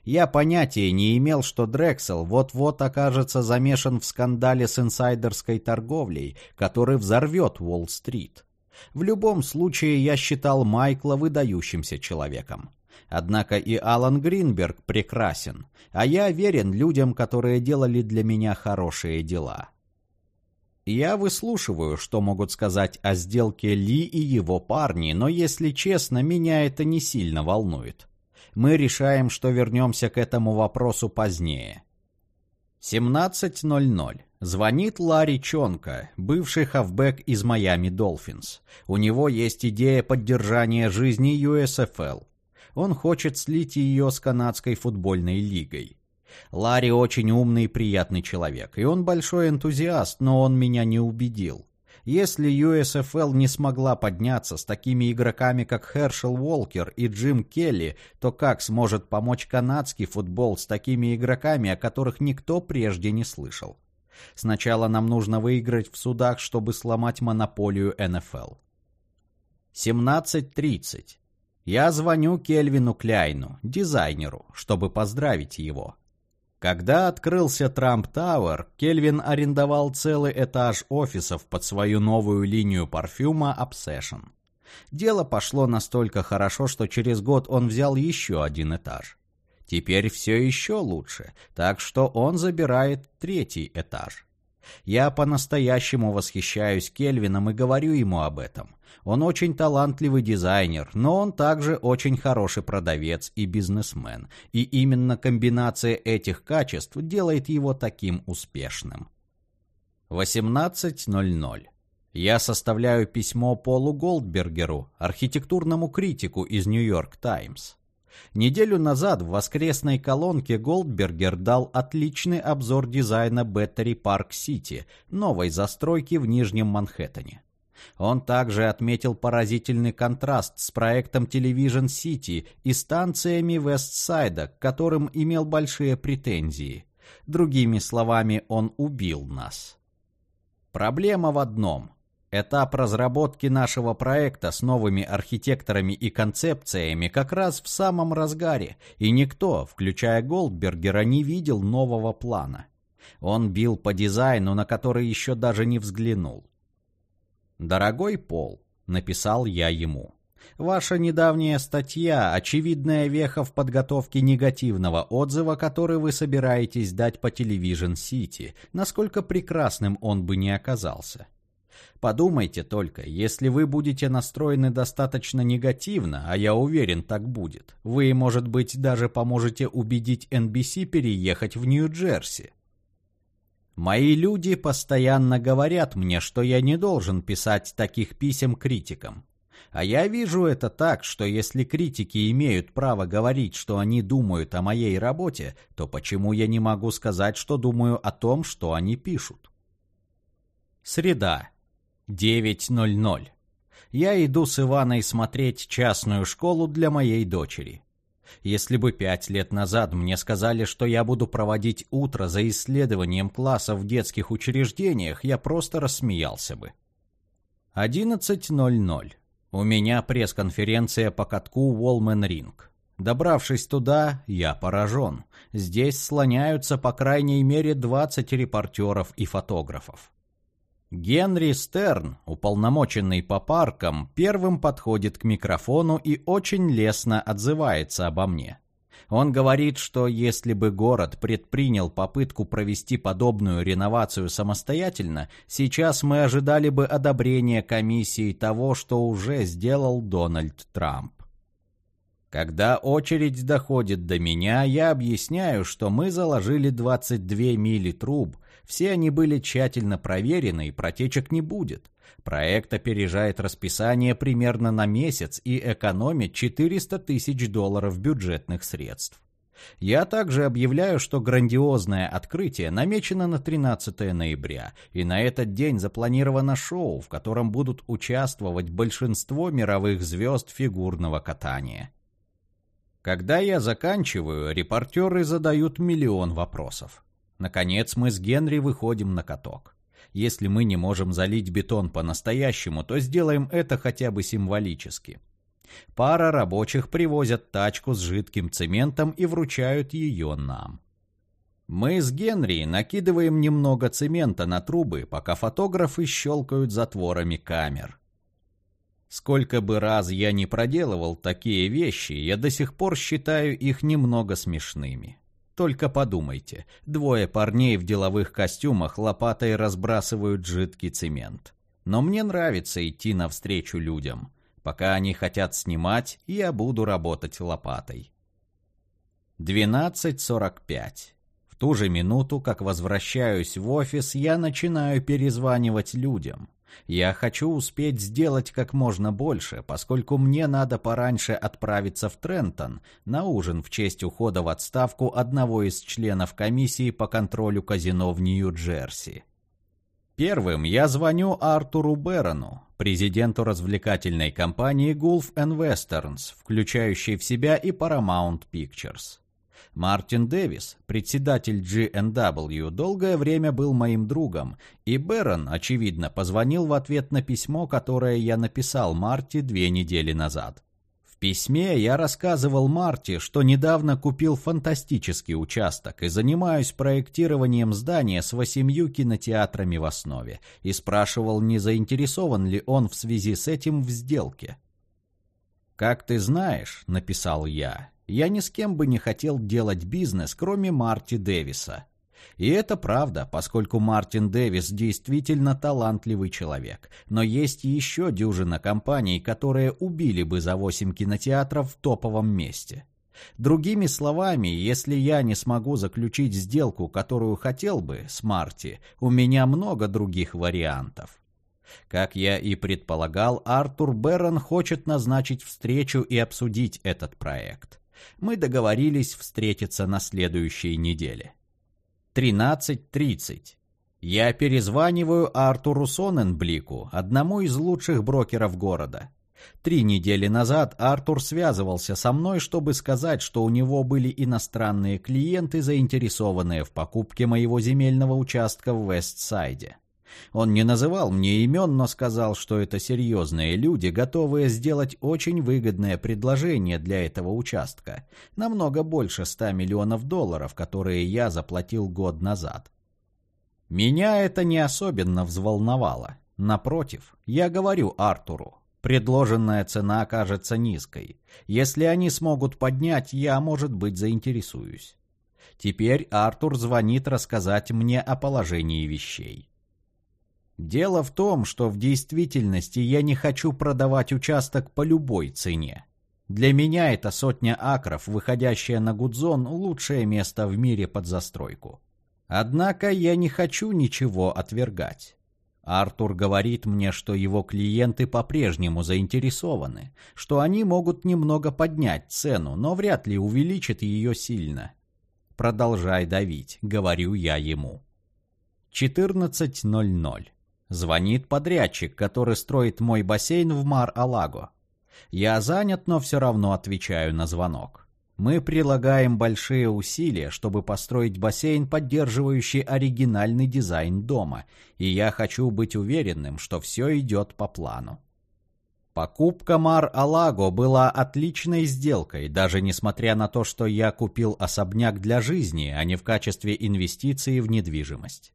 Я понятия не имел, что Дрексел вот-вот окажется замешан в скандале с инсайдерской торговлей, который взорвет Уолл-стрит. В любом случае, я считал Майкла выдающимся человеком. Однако и Алан Гринберг прекрасен, а я верен людям, которые делали для меня хорошие дела. Я выслушиваю, что могут сказать о сделке Ли и его парни, но, если честно, меня это не сильно волнует. Мы решаем, что вернемся к этому вопросу позднее. 17.00. Звонит Ларри Чонка, бывший хавбэк из Майами Долфинс. У него есть идея поддержания жизни USFL он хочет слить ее с канадской футбольной лигой. Ларри очень умный и приятный человек, и он большой энтузиаст, но он меня не убедил. Если USFL не смогла подняться с такими игроками, как Хершел Уолкер и Джим Келли, то как сможет помочь канадский футбол с такими игроками, о которых никто прежде не слышал? Сначала нам нужно выиграть в судах, чтобы сломать монополию НФЛ. 17.30. Я звоню Кельвину Кляйну, дизайнеру, чтобы поздравить его. Когда открылся Трамп Тауэр, Кельвин арендовал целый этаж офисов под свою новую линию парфюма Obsession. Дело пошло настолько хорошо, что через год он взял еще один этаж. Теперь все еще лучше, так что он забирает третий этаж. Я по-настоящему восхищаюсь Кельвином и говорю ему об этом. Он очень талантливый дизайнер, но он также очень хороший продавец и бизнесмен. И именно комбинация этих качеств делает его таким успешным. 18.00. Я составляю письмо Полу Голдбергеру, архитектурному критику из Нью-Йорк Таймс. Неделю назад в воскресной колонке Голдбергер дал отличный обзор дизайна Беттери Парк Сити, новой застройки в Нижнем Манхэттене. Он также отметил поразительный контраст с проектом Television City и станциями Вестсайда, к которым имел большие претензии. Другими словами, он убил нас. Проблема в одном. Этап разработки нашего проекта с новыми архитекторами и концепциями как раз в самом разгаре, и никто, включая Голдбергера, не видел нового плана. Он бил по дизайну, на который еще даже не взглянул. «Дорогой Пол», — написал я ему, — «ваша недавняя статья — очевидная веха в подготовке негативного отзыва, который вы собираетесь дать по Television City, насколько прекрасным он бы не оказался». Подумайте только, если вы будете настроены достаточно негативно, а я уверен, так будет, вы, может быть, даже поможете убедить NBC переехать в Нью-Джерси. Мои люди постоянно говорят мне, что я не должен писать таких писем критикам. А я вижу это так, что если критики имеют право говорить, что они думают о моей работе, то почему я не могу сказать, что думаю о том, что они пишут? Среда. 9.00. Я иду с Иваной смотреть частную школу для моей дочери. Если бы пять лет назад мне сказали, что я буду проводить утро за исследованием класса в детских учреждениях, я просто рассмеялся бы. 11.00. У меня пресс-конференция по катку Волмен Ринг. Добравшись туда, я поражен. Здесь слоняются по крайней мере 20 репортеров и фотографов. Генри Стерн, уполномоченный по паркам, первым подходит к микрофону и очень лестно отзывается обо мне. Он говорит, что если бы город предпринял попытку провести подобную реновацию самостоятельно, сейчас мы ожидали бы одобрения комиссии того, что уже сделал Дональд Трамп. Когда очередь доходит до меня, я объясняю, что мы заложили 22 мили труб, все они были тщательно проверены и протечек не будет. Проект опережает расписание примерно на месяц и экономит 400 тысяч долларов бюджетных средств. Я также объявляю, что грандиозное открытие намечено на 13 ноября, и на этот день запланировано шоу, в котором будут участвовать большинство мировых звезд фигурного катания. Когда я заканчиваю, репортеры задают миллион вопросов. Наконец мы с Генри выходим на каток. Если мы не можем залить бетон по-настоящему, то сделаем это хотя бы символически. Пара рабочих привозят тачку с жидким цементом и вручают ее нам. Мы с Генри накидываем немного цемента на трубы, пока фотографы щелкают затворами камер. Сколько бы раз я не проделывал такие вещи, я до сих пор считаю их немного смешными. Только подумайте, двое парней в деловых костюмах лопатой разбрасывают жидкий цемент. Но мне нравится идти навстречу людям. Пока они хотят снимать, я буду работать лопатой. 12.45. В ту же минуту, как возвращаюсь в офис, я начинаю перезванивать людям. Я хочу успеть сделать как можно больше, поскольку мне надо пораньше отправиться в Трентон на ужин в честь ухода в отставку одного из членов комиссии по контролю казино в Нью-Джерси. Первым я звоню Артуру Берону, президенту развлекательной компании Gulf Westerns, включающей в себя и Paramount Pictures. Мартин Дэвис, председатель GNW, долгое время был моим другом, и Бэрон, очевидно, позвонил в ответ на письмо, которое я написал Марти две недели назад. В письме я рассказывал Марти, что недавно купил фантастический участок и занимаюсь проектированием здания с восемью кинотеатрами в основе, и спрашивал, не заинтересован ли он в связи с этим в сделке. «Как ты знаешь», — написал я, я ни с кем бы не хотел делать бизнес, кроме Марти Дэвиса. И это правда, поскольку Мартин Дэвис действительно талантливый человек. Но есть еще дюжина компаний, которые убили бы за 8 кинотеатров в топовом месте. Другими словами, если я не смогу заключить сделку, которую хотел бы, с Марти, у меня много других вариантов. Как я и предполагал, Артур Беррон хочет назначить встречу и обсудить этот проект мы договорились встретиться на следующей неделе. 13.30. Я перезваниваю Артуру Соненблику, одному из лучших брокеров города. Три недели назад Артур связывался со мной, чтобы сказать, что у него были иностранные клиенты, заинтересованные в покупке моего земельного участка в Вестсайде. Он не называл мне имен, но сказал, что это серьезные люди, готовые сделать очень выгодное предложение для этого участка, намного больше 100 миллионов долларов, которые я заплатил год назад. Меня это не особенно взволновало. Напротив, я говорю Артуру, Предложенная цена кажется низкой. Если они смогут поднять, я, может быть, заинтересуюсь. Теперь Артур звонит рассказать мне о положении вещей. Дело в том, что в действительности я не хочу продавать участок по любой цене. Для меня это сотня акров, выходящая на Гудзон, лучшее место в мире под застройку. Однако я не хочу ничего отвергать. Артур говорит мне, что его клиенты по-прежнему заинтересованы, что они могут немного поднять цену, но вряд ли увеличат ее сильно. Продолжай давить, говорю я ему. 14.00. Звонит подрядчик, который строит мой бассейн в Мар-Алаго. Я занят, но все равно отвечаю на звонок. Мы прилагаем большие усилия, чтобы построить бассейн, поддерживающий оригинальный дизайн дома, и я хочу быть уверенным, что все идет по плану. Покупка Мар-Алаго была отличной сделкой, даже несмотря на то, что я купил особняк для жизни, а не в качестве инвестиции в недвижимость.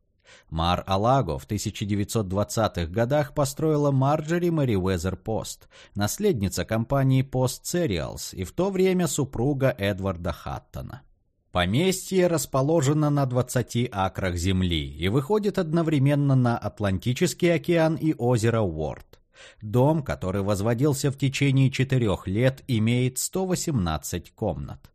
Мар-Алаго в 1920-х годах построила Марджери Мэривезер Пост, наследница компании Post Cereals и в то время супруга Эдварда Хаттона. Поместье расположено на 20 акрах земли и выходит одновременно на Атлантический океан и озеро Уорд. Дом, который возводился в течение четырех лет, имеет 118 комнат.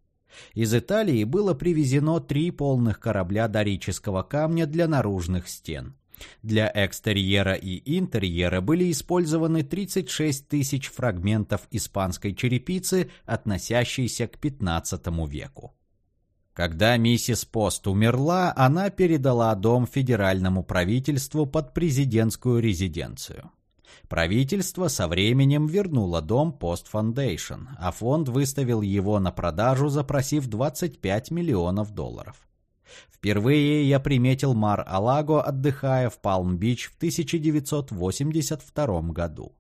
Из Италии было привезено три полных корабля дорического камня для наружных стен. Для экстерьера и интерьера были использованы 36 тысяч фрагментов испанской черепицы, относящейся к XV веку. Когда миссис Пост умерла, она передала дом федеральному правительству под президентскую резиденцию. Правительство со временем вернуло дом Post Foundation, а фонд выставил его на продажу, запросив 25 миллионов долларов. Впервые я приметил Мар-Алаго, отдыхая в Палм-Бич в 1982 году.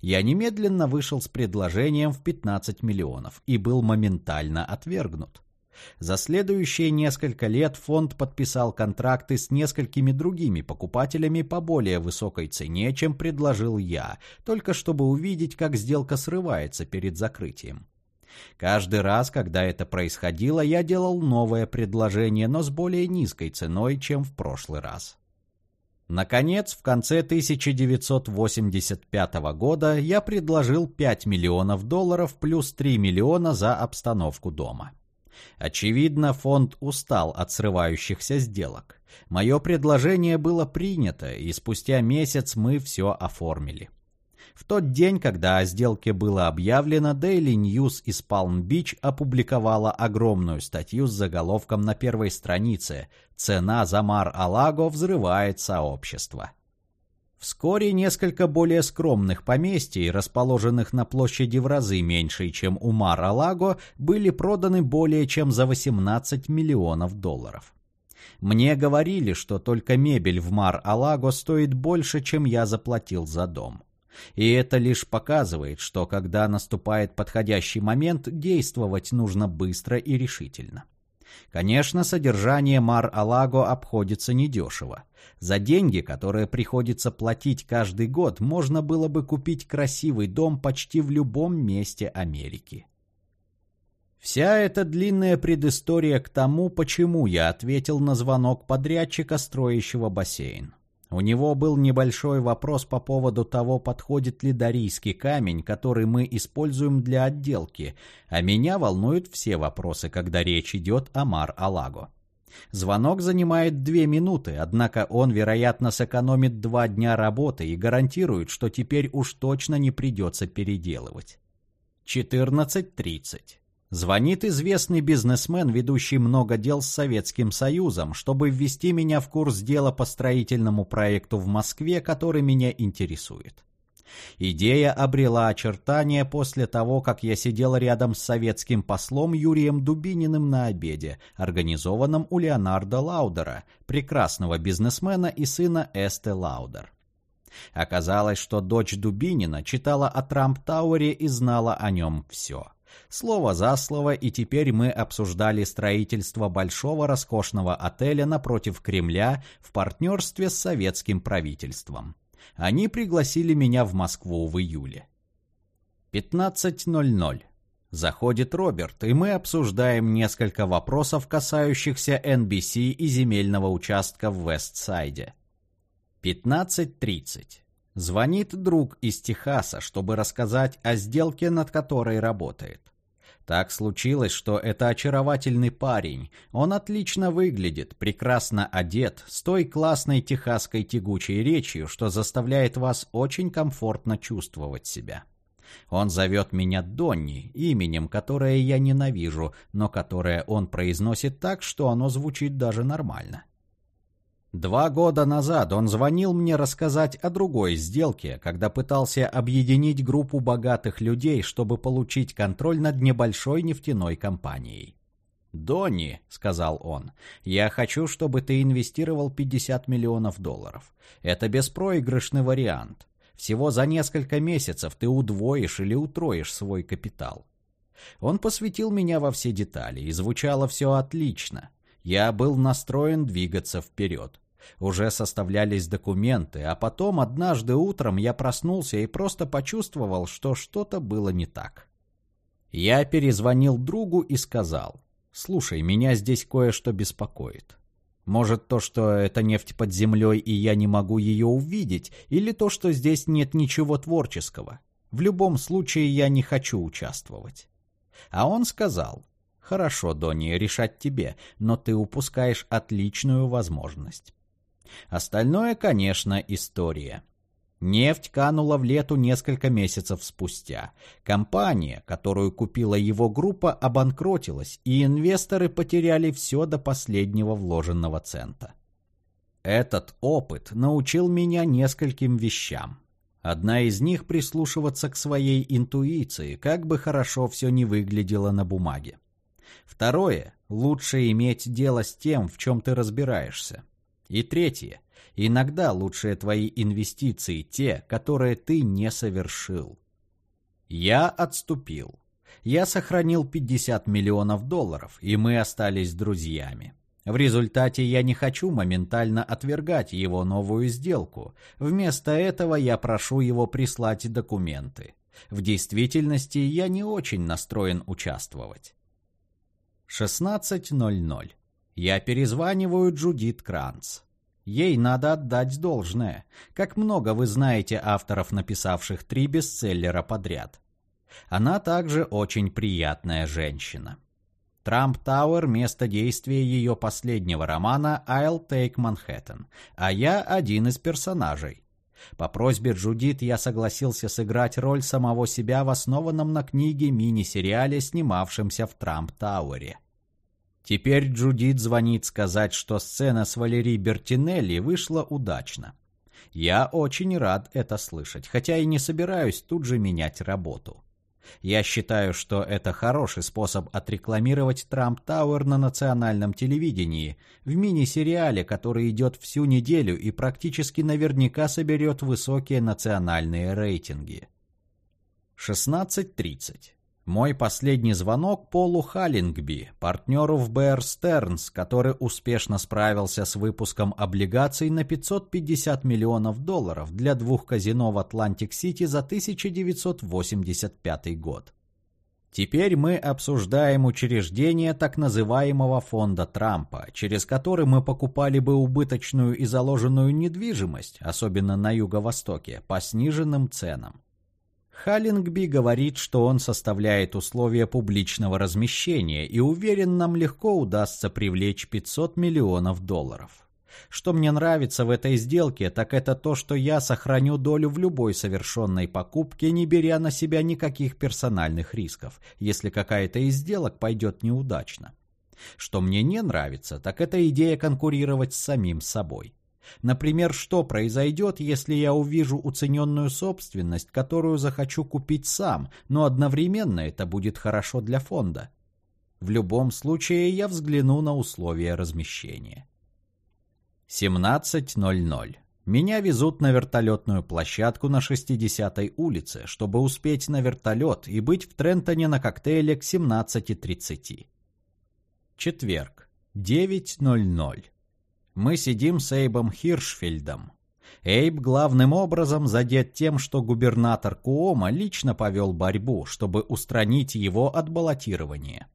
Я немедленно вышел с предложением в 15 миллионов и был моментально отвергнут. За следующие несколько лет фонд подписал контракты с несколькими другими покупателями по более высокой цене, чем предложил я, только чтобы увидеть, как сделка срывается перед закрытием. Каждый раз, когда это происходило, я делал новое предложение, но с более низкой ценой, чем в прошлый раз. Наконец, в конце 1985 года я предложил 5 миллионов долларов плюс 3 миллиона за обстановку дома. Очевидно, фонд устал от срывающихся сделок. Мое предложение было принято, и спустя месяц мы все оформили. В тот день, когда о сделке было объявлено, Daily News из Палм-Бич опубликовала огромную статью с заголовком на первой странице «Цена за Мар-Алаго взрывает сообщество». Вскоре несколько более скромных поместий, расположенных на площади в разы меньшей, чем у Мар-Алаго, были проданы более чем за 18 миллионов долларов. Мне говорили, что только мебель в Мар-Алаго стоит больше, чем я заплатил за дом. И это лишь показывает, что когда наступает подходящий момент, действовать нужно быстро и решительно. Конечно, содержание Мар-Алаго обходится недешево. За деньги, которые приходится платить каждый год, можно было бы купить красивый дом почти в любом месте Америки. Вся эта длинная предыстория к тому, почему я ответил на звонок подрядчика, строящего бассейн. У него был небольшой вопрос по поводу того, подходит ли дарийский камень, который мы используем для отделки, а меня волнуют все вопросы, когда речь идет о Мар-Алаго. Звонок занимает две минуты, однако он, вероятно, сэкономит два дня работы и гарантирует, что теперь уж точно не придется переделывать. 14.30. Звонит известный бизнесмен, ведущий много дел с Советским Союзом, чтобы ввести меня в курс дела по строительному проекту в Москве, который меня интересует. Идея обрела очертания после того, как я сидел рядом с советским послом Юрием Дубининым на обеде, организованном у Леонардо Лаудера, прекрасного бизнесмена и сына Эсте Лаудер. Оказалось, что дочь Дубинина читала о Трамп-Тауэре и знала о нем все. Слово за слово, и теперь мы обсуждали строительство большого роскошного отеля напротив Кремля в партнерстве с советским правительством. Они пригласили меня в Москву в июле. 15.00. Заходит Роберт, и мы обсуждаем несколько вопросов, касающихся NBC и земельного участка в Вестсайде. 15.30. Звонит друг из Техаса, чтобы рассказать о сделке, над которой работает. Так случилось, что это очаровательный парень. Он отлично выглядит, прекрасно одет, с той классной техасской тягучей речью, что заставляет вас очень комфортно чувствовать себя. Он зовет меня Донни, именем, которое я ненавижу, но которое он произносит так, что оно звучит даже нормально. Два года назад он звонил мне рассказать о другой сделке, когда пытался объединить группу богатых людей, чтобы получить контроль над небольшой нефтяной компанией. «Донни», — сказал он, — «я хочу, чтобы ты инвестировал 50 миллионов долларов. Это беспроигрышный вариант. Всего за несколько месяцев ты удвоишь или утроишь свой капитал». Он посвятил меня во все детали, и звучало все отлично. Я был настроен двигаться вперед. Уже составлялись документы, а потом однажды утром я проснулся и просто почувствовал, что что-то было не так. Я перезвонил другу и сказал, «Слушай, меня здесь кое-что беспокоит. Может, то, что это нефть под землей, и я не могу ее увидеть, или то, что здесь нет ничего творческого. В любом случае, я не хочу участвовать». А он сказал, «Хорошо, Донни, решать тебе, но ты упускаешь отличную возможность. Остальное, конечно, история. Нефть канула в лету несколько месяцев спустя. Компания, которую купила его группа, обанкротилась, и инвесторы потеряли все до последнего вложенного цента. Этот опыт научил меня нескольким вещам. Одна из них прислушиваться к своей интуиции, как бы хорошо все не выглядело на бумаге. Второе – лучше иметь дело с тем, в чем ты разбираешься. И третье. Иногда лучшие твои инвестиции те, которые ты не совершил. Я отступил. Я сохранил 50 миллионов долларов, и мы остались друзьями. В результате я не хочу моментально отвергать его новую сделку. Вместо этого я прошу его прислать документы. В действительности я не очень настроен участвовать. 16.00. Я перезваниваю Джудит Кранц. Ей надо отдать должное. Как много вы знаете авторов, написавших три бестселлера подряд. Она также очень приятная женщина. Трамп Тауэр – место действия ее последнего романа «I'll Take Manhattan», а я один из персонажей. По просьбе Джудит я согласился сыграть роль самого себя в основанном на книге мини-сериале, снимавшемся в Трамп Тауэре. Теперь Джудит звонит сказать, что сцена с Валери Бертинелли вышла удачно. Я очень рад это слышать, хотя и не собираюсь тут же менять работу. Я считаю, что это хороший способ отрекламировать Трамп Тауэр на национальном телевидении, в мини-сериале, который идет всю неделю и практически наверняка соберет высокие национальные рейтинги. 16.30. Мой последний звонок Полу Халлингби, партнеру в Bear Stearns, который успешно справился с выпуском облигаций на 550 миллионов долларов для двух казино в Атлантик-Сити за 1985 год. Теперь мы обсуждаем учреждение так называемого фонда Трампа, через который мы покупали бы убыточную и заложенную недвижимость, особенно на Юго-Востоке, по сниженным ценам. Халлингби говорит, что он составляет условия публичного размещения и уверен, нам легко удастся привлечь 500 миллионов долларов. Что мне нравится в этой сделке, так это то, что я сохраню долю в любой совершенной покупке, не беря на себя никаких персональных рисков, если какая-то из сделок пойдет неудачно. Что мне не нравится, так это идея конкурировать с самим собой. Например, что произойдет, если я увижу уцененную собственность, которую захочу купить сам, но одновременно это будет хорошо для фонда? В любом случае я взгляну на условия размещения. 17.00. Меня везут на вертолетную площадку на 60-й улице, чтобы успеть на вертолет и быть в Трентоне на коктейле к 17.30. Четверг. 9.00. Мы сидим с Эйбом Хиршфельдом. Эйб главным образом задет тем, что губернатор Куома лично повел борьбу, чтобы устранить его от баллотирования.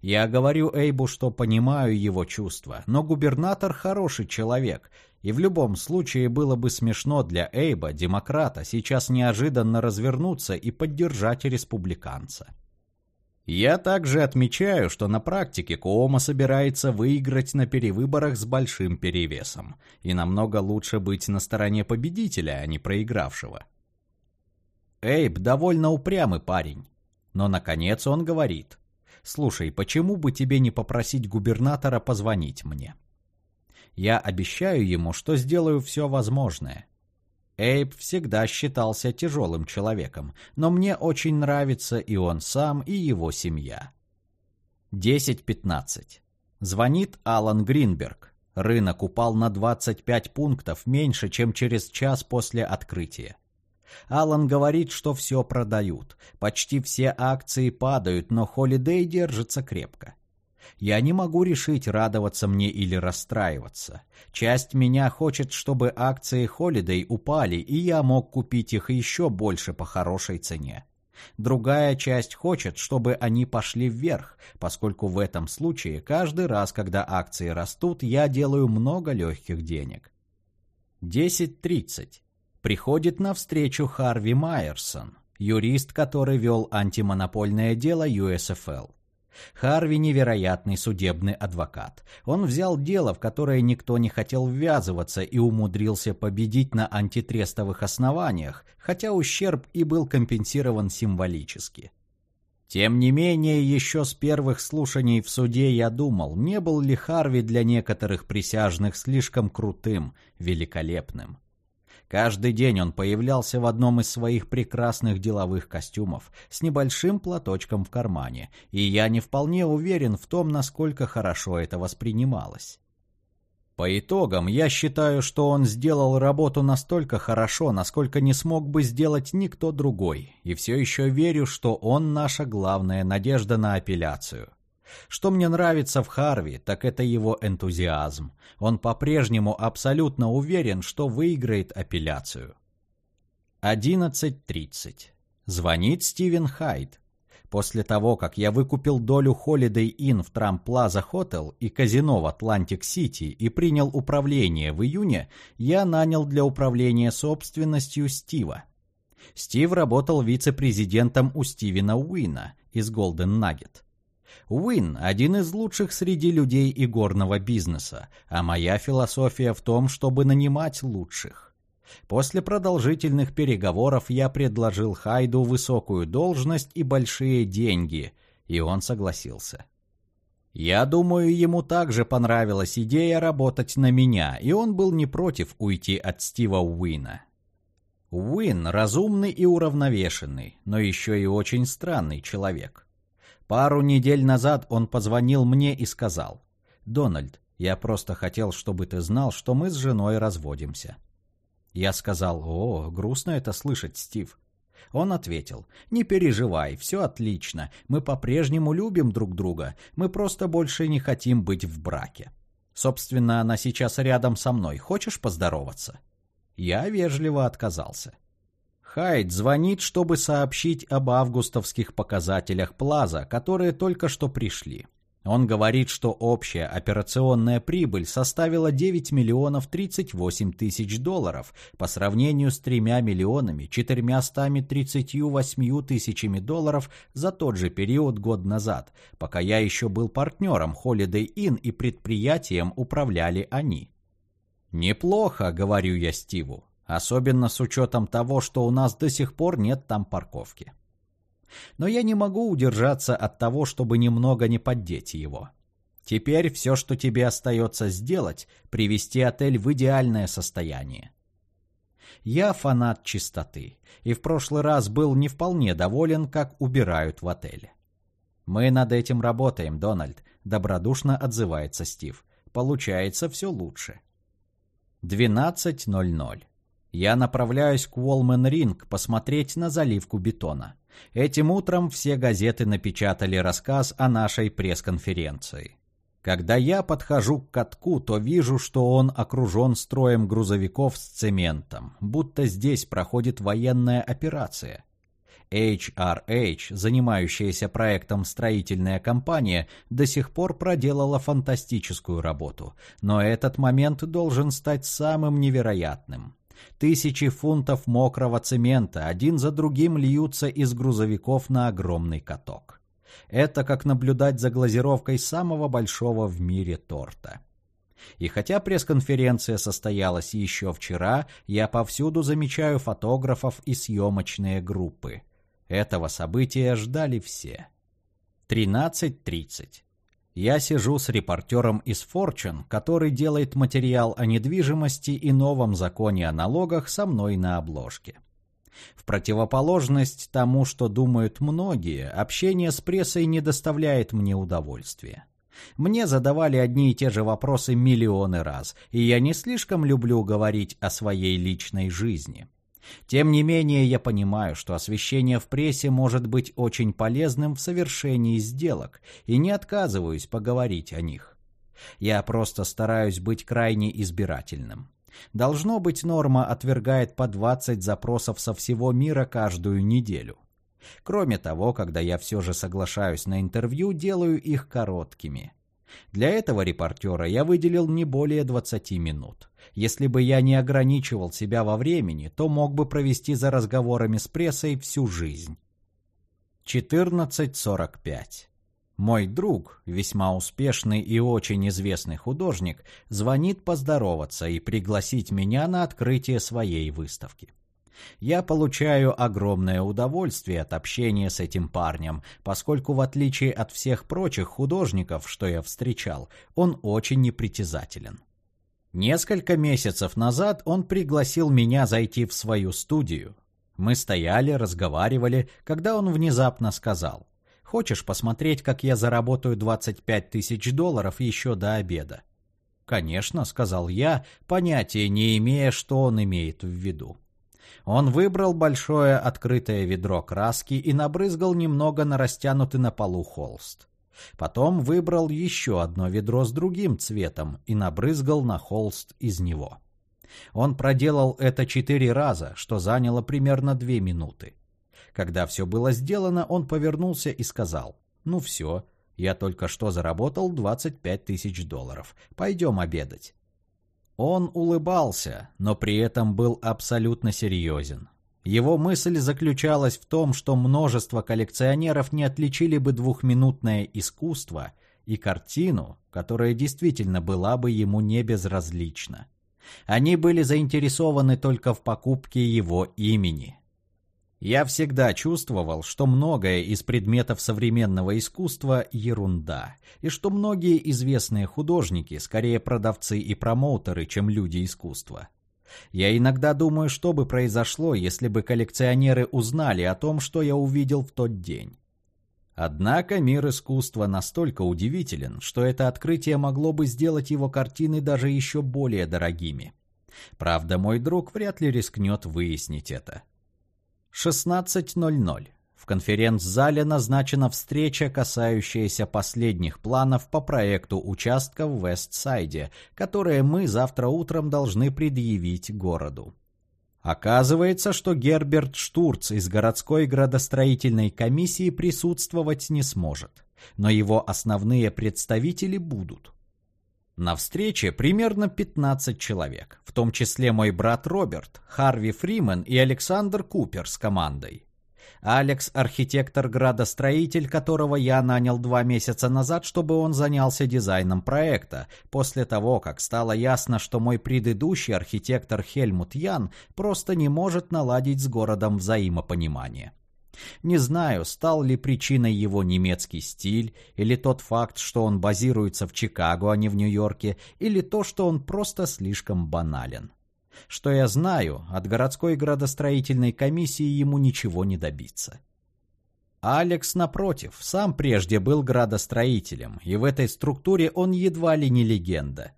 Я говорю Эйбу, что понимаю его чувства, но губернатор хороший человек, и в любом случае было бы смешно для Эйба, демократа, сейчас неожиданно развернуться и поддержать республиканца. Я также отмечаю, что на практике Коома собирается выиграть на перевыборах с большим перевесом, и намного лучше быть на стороне победителя, а не проигравшего. Эйб довольно упрямый парень, но наконец он говорит – «Слушай, почему бы тебе не попросить губернатора позвонить мне?» Я обещаю ему, что сделаю все возможное. Эйб всегда считался тяжелым человеком, но мне очень нравится и он сам, и его семья. 10.15. Звонит Алан Гринберг. Рынок упал на 25 пунктов меньше, чем через час после открытия. Алан говорит, что все продают. Почти все акции падают, но Холидей держится крепко. Я не могу решить, радоваться мне или расстраиваться. Часть меня хочет, чтобы акции Холидей упали, и я мог купить их еще больше по хорошей цене. Другая часть хочет, чтобы они пошли вверх, поскольку в этом случае каждый раз, когда акции растут, я делаю много легких денег. 10.30 приходит на встречу Харви Майерсон, юрист, который вел антимонопольное дело USFL. Харви невероятный судебный адвокат. Он взял дело, в которое никто не хотел ввязываться и умудрился победить на антитрестовых основаниях, хотя ущерб и был компенсирован символически. Тем не менее, еще с первых слушаний в суде я думал, не был ли Харви для некоторых присяжных слишком крутым, великолепным. Каждый день он появлялся в одном из своих прекрасных деловых костюмов с небольшим платочком в кармане, и я не вполне уверен в том, насколько хорошо это воспринималось. По итогам, я считаю, что он сделал работу настолько хорошо, насколько не смог бы сделать никто другой, и все еще верю, что он наша главная надежда на апелляцию. Что мне нравится в Харви, так это его энтузиазм. Он по-прежнему абсолютно уверен, что выиграет апелляцию. 11.30. Звонит Стивен Хайд. После того, как я выкупил долю Holiday Inn в Трамп Плаза Hotel и казино в Атлантик-Сити и принял управление в июне, я нанял для управления собственностью Стива. Стив работал вице-президентом у Стивена Уина из Golden Nugget. Уин – один из лучших среди людей игорного бизнеса, а моя философия в том, чтобы нанимать лучших. После продолжительных переговоров я предложил Хайду высокую должность и большие деньги, и он согласился. Я думаю, ему также понравилась идея работать на меня, и он был не против уйти от Стива Уина. Уин разумный и уравновешенный, но еще и очень странный человек. Пару недель назад он позвонил мне и сказал, «Дональд, я просто хотел, чтобы ты знал, что мы с женой разводимся». Я сказал, «О, грустно это слышать, Стив». Он ответил, «Не переживай, все отлично, мы по-прежнему любим друг друга, мы просто больше не хотим быть в браке. Собственно, она сейчас рядом со мной, хочешь поздороваться?» Я вежливо отказался. Хайд звонит, чтобы сообщить об августовских показателях Плаза, которые только что пришли. Он говорит, что общая операционная прибыль составила 9 миллионов 38 тысяч долларов по сравнению с 3 миллионами 438 тысячами долларов за тот же период год назад, пока я еще был партнером Holiday Inn и предприятием управляли они. «Неплохо», — говорю я Стиву, особенно с учетом того, что у нас до сих пор нет там парковки. Но я не могу удержаться от того, чтобы немного не поддеть его. Теперь все, что тебе остается сделать, привести отель в идеальное состояние. Я фанат чистоты, и в прошлый раз был не вполне доволен, как убирают в отеле. «Мы над этим работаем, Дональд», — добродушно отзывается Стив. «Получается все лучше». 12.00. Я направляюсь к Уолмен-Ринг посмотреть на заливку бетона. Этим утром все газеты напечатали рассказ о нашей пресс-конференции. Когда я подхожу к катку, то вижу, что он окружен строем грузовиков с цементом, будто здесь проходит военная операция. HRH, занимающаяся проектом строительная компания, до сих пор проделала фантастическую работу, но этот момент должен стать самым невероятным. Тысячи фунтов мокрого цемента один за другим льются из грузовиков на огромный каток. Это как наблюдать за глазировкой самого большого в мире торта. И хотя пресс-конференция состоялась еще вчера, я повсюду замечаю фотографов и съемочные группы. Этого события ждали все. 13.30. Я сижу с репортером из Fortune, который делает материал о недвижимости и новом законе о налогах со мной на обложке. В противоположность тому, что думают многие, общение с прессой не доставляет мне удовольствия. Мне задавали одни и те же вопросы миллионы раз, и я не слишком люблю говорить о своей личной жизни. Тем не менее, я понимаю, что освещение в прессе может быть очень полезным в совершении сделок, и не отказываюсь поговорить о них. Я просто стараюсь быть крайне избирательным. Должно быть, норма отвергает по 20 запросов со всего мира каждую неделю. Кроме того, когда я все же соглашаюсь на интервью, делаю их короткими. Для этого репортера я выделил не более 20 минут. Если бы я не ограничивал себя во времени, то мог бы провести за разговорами с прессой всю жизнь. 14.45. Мой друг, весьма успешный и очень известный художник, звонит поздороваться и пригласить меня на открытие своей выставки. Я получаю огромное удовольствие от общения с этим парнем, поскольку в отличие от всех прочих художников, что я встречал, он очень непритязателен. Несколько месяцев назад он пригласил меня зайти в свою студию. Мы стояли, разговаривали, когда он внезапно сказал, «Хочешь посмотреть, как я заработаю 25 тысяч долларов еще до обеда?» «Конечно», — сказал я, понятия не имея, что он имеет в виду. Он выбрал большое открытое ведро краски и набрызгал немного на растянутый на полу холст. Потом выбрал еще одно ведро с другим цветом и набрызгал на холст из него. Он проделал это четыре раза, что заняло примерно две минуты. Когда все было сделано, он повернулся и сказал, «Ну все, я только что заработал 25 тысяч долларов. Пойдем обедать». Он улыбался, но при этом был абсолютно серьезен. Его мысль заключалась в том, что множество коллекционеров не отличили бы двухминутное искусство и картину, которая действительно была бы ему не безразлична. Они были заинтересованы только в покупке его имени. Я всегда чувствовал, что многое из предметов современного искусства – ерунда, и что многие известные художники скорее продавцы и промоутеры, чем люди искусства. Я иногда думаю, что бы произошло, если бы коллекционеры узнали о том, что я увидел в тот день. Однако мир искусства настолько удивителен, что это открытие могло бы сделать его картины даже еще более дорогими. Правда, мой друг вряд ли рискнет выяснить это. 16.00. В конференц-зале назначена встреча, касающаяся последних планов по проекту участка в Вестсайде, которые мы завтра утром должны предъявить городу. Оказывается, что Герберт Штурц из городской градостроительной комиссии присутствовать не сможет, но его основные представители будут. На встрече примерно 15 человек, в том числе мой брат Роберт, Харви Фримен и Александр Купер с командой. Алекс – архитектор-градостроитель, которого я нанял два месяца назад, чтобы он занялся дизайном проекта, после того, как стало ясно, что мой предыдущий архитектор Хельмут Ян просто не может наладить с городом взаимопонимание. Не знаю, стал ли причиной его немецкий стиль, или тот факт, что он базируется в Чикаго, а не в Нью-Йорке, или то, что он просто слишком банален. Что я знаю, от городской градостроительной комиссии ему ничего не добиться. Алекс, напротив, сам прежде был градостроителем, и в этой структуре он едва ли не легенда.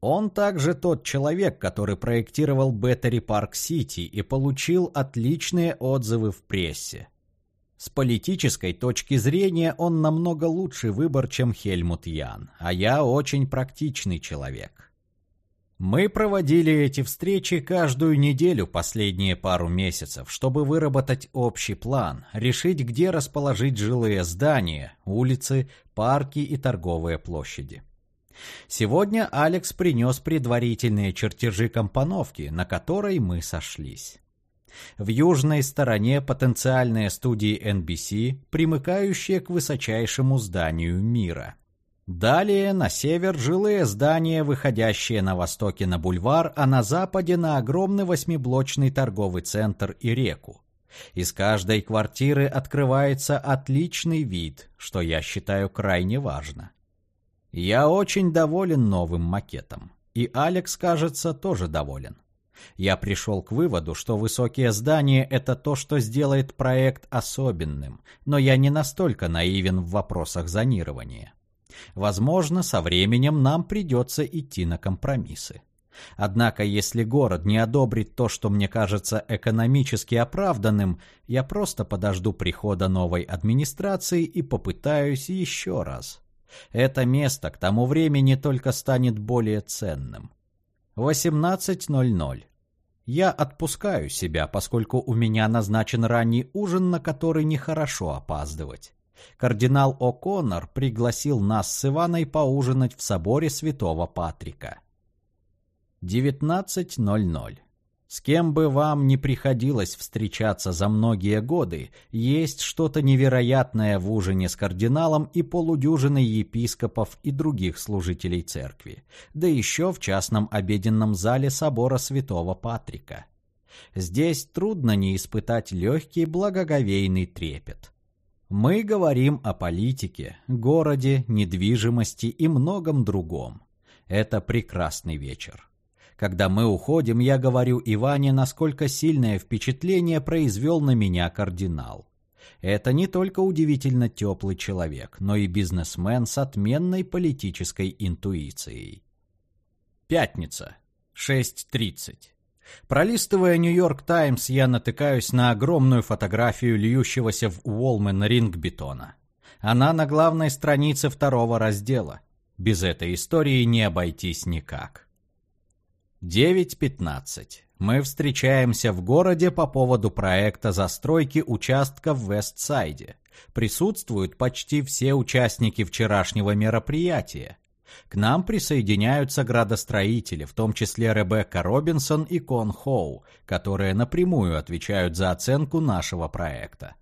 Он также тот человек, который проектировал Беттери Парк Сити и получил отличные отзывы в прессе. С политической точки зрения он намного лучший выбор, чем Хельмут Ян, а я очень практичный человек. Мы проводили эти встречи каждую неделю последние пару месяцев, чтобы выработать общий план, решить, где расположить жилые здания, улицы, парки и торговые площади. Сегодня Алекс принес предварительные чертежи компоновки, на которой мы сошлись. В южной стороне потенциальные студии NBC, примыкающие к высочайшему зданию мира. Далее на север жилые здания, выходящие на востоке на бульвар, а на западе на огромный восьмиблочный торговый центр и реку. Из каждой квартиры открывается отличный вид, что я считаю крайне важно. Я очень доволен новым макетом. И Алекс, кажется, тоже доволен. Я пришел к выводу, что высокие здания – это то, что сделает проект особенным, но я не настолько наивен в вопросах зонирования. Возможно, со временем нам придется идти на компромиссы. Однако, если город не одобрит то, что мне кажется экономически оправданным, я просто подожду прихода новой администрации и попытаюсь еще раз. Это место к тому времени только станет более ценным. 18.00. Я отпускаю себя, поскольку у меня назначен ранний ужин, на который нехорошо опаздывать. Кардинал О'Коннор пригласил нас с Иваной поужинать в соборе Святого Патрика. 19.00. С кем бы вам ни приходилось встречаться за многие годы, есть что-то невероятное в ужине с кардиналом и полудюжиной епископов и других служителей церкви, да еще в частном обеденном зале собора святого Патрика. Здесь трудно не испытать легкий благоговейный трепет. Мы говорим о политике, городе, недвижимости и многом другом. Это прекрасный вечер. Когда мы уходим, я говорю Иване, насколько сильное впечатление произвел на меня кардинал. Это не только удивительно теплый человек, но и бизнесмен с отменной политической интуицией. Пятница, 6.30. Пролистывая «Нью-Йорк Таймс», я натыкаюсь на огромную фотографию льющегося в Уолмен ринг бетона. Она на главной странице второго раздела. Без этой истории не обойтись никак. 9.15. Мы встречаемся в городе по поводу проекта застройки участка в Вестсайде. Присутствуют почти все участники вчерашнего мероприятия. К нам присоединяются градостроители, в том числе Ребекка Робинсон и Кон Хоу, которые напрямую отвечают за оценку нашего проекта.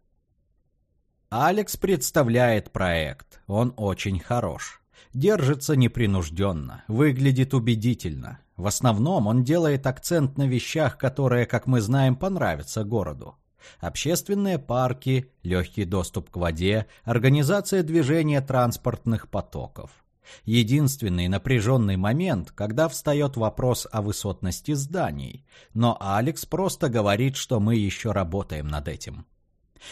Алекс представляет проект. Он очень хорош. Держится непринужденно, выглядит убедительно. В основном он делает акцент на вещах, которые, как мы знаем, понравятся городу. Общественные парки, легкий доступ к воде, организация движения транспортных потоков. Единственный напряженный момент, когда встает вопрос о высотности зданий, но Алекс просто говорит, что мы еще работаем над этим.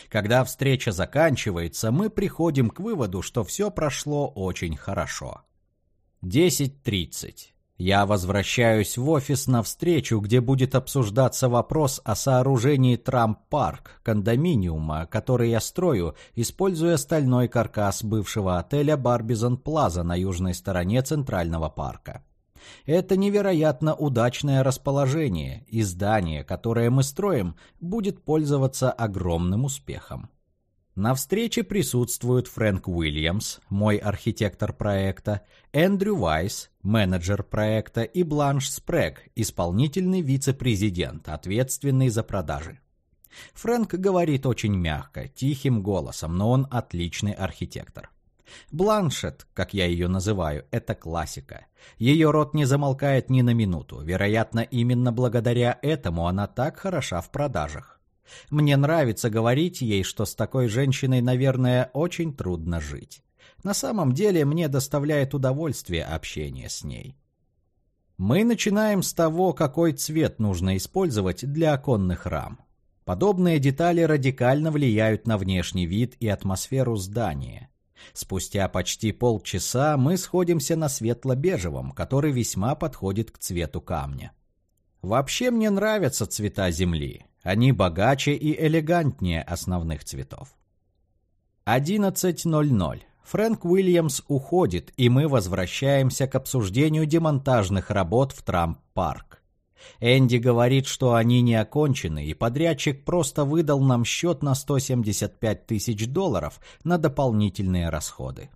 Когда встреча заканчивается, мы приходим к выводу, что все прошло очень хорошо. 10.30. Я возвращаюсь в офис на встречу, где будет обсуждаться вопрос о сооружении Трамп-парк, кондоминиума, который я строю, используя стальной каркас бывшего отеля Барбизон Плаза на южной стороне Центрального парка. Это невероятно удачное расположение, и здание, которое мы строим, будет пользоваться огромным успехом. На встрече присутствуют Фрэнк Уильямс, мой архитектор проекта, Эндрю Вайс, менеджер проекта, и Бланш Спрэг, исполнительный вице-президент, ответственный за продажи. Фрэнк говорит очень мягко, тихим голосом, но он отличный архитектор. Бланшет, как я ее называю, это классика. Ее рот не замолкает ни на минуту. Вероятно, именно благодаря этому она так хороша в продажах. Мне нравится говорить ей, что с такой женщиной, наверное, очень трудно жить. На самом деле мне доставляет удовольствие общение с ней. Мы начинаем с того, какой цвет нужно использовать для оконных рам. Подобные детали радикально влияют на внешний вид и атмосферу здания. Спустя почти полчаса мы сходимся на светло-бежевом, который весьма подходит к цвету камня. Вообще мне нравятся цвета земли. Они богаче и элегантнее основных цветов. 11.00. Фрэнк Уильямс уходит, и мы возвращаемся к обсуждению демонтажных работ в Трамп-парк. Энди говорит, что они не окончены, и подрядчик просто выдал нам счет на 175 тысяч долларов на дополнительные расходы.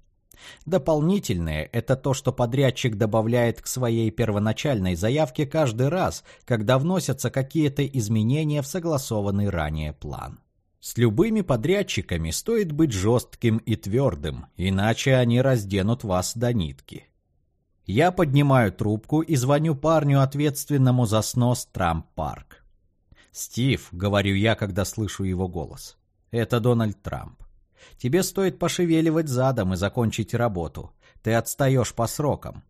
Дополнительные – это то, что подрядчик добавляет к своей первоначальной заявке каждый раз, когда вносятся какие-то изменения в согласованный ранее план. С любыми подрядчиками стоит быть жестким и твердым, иначе они разденут вас до нитки. Я поднимаю трубку и звоню парню, ответственному за снос Трамп-парк. «Стив», — говорю я, когда слышу его голос, — «это Дональд Трамп. Тебе стоит пошевеливать задом и закончить работу. Ты отстаешь по срокам.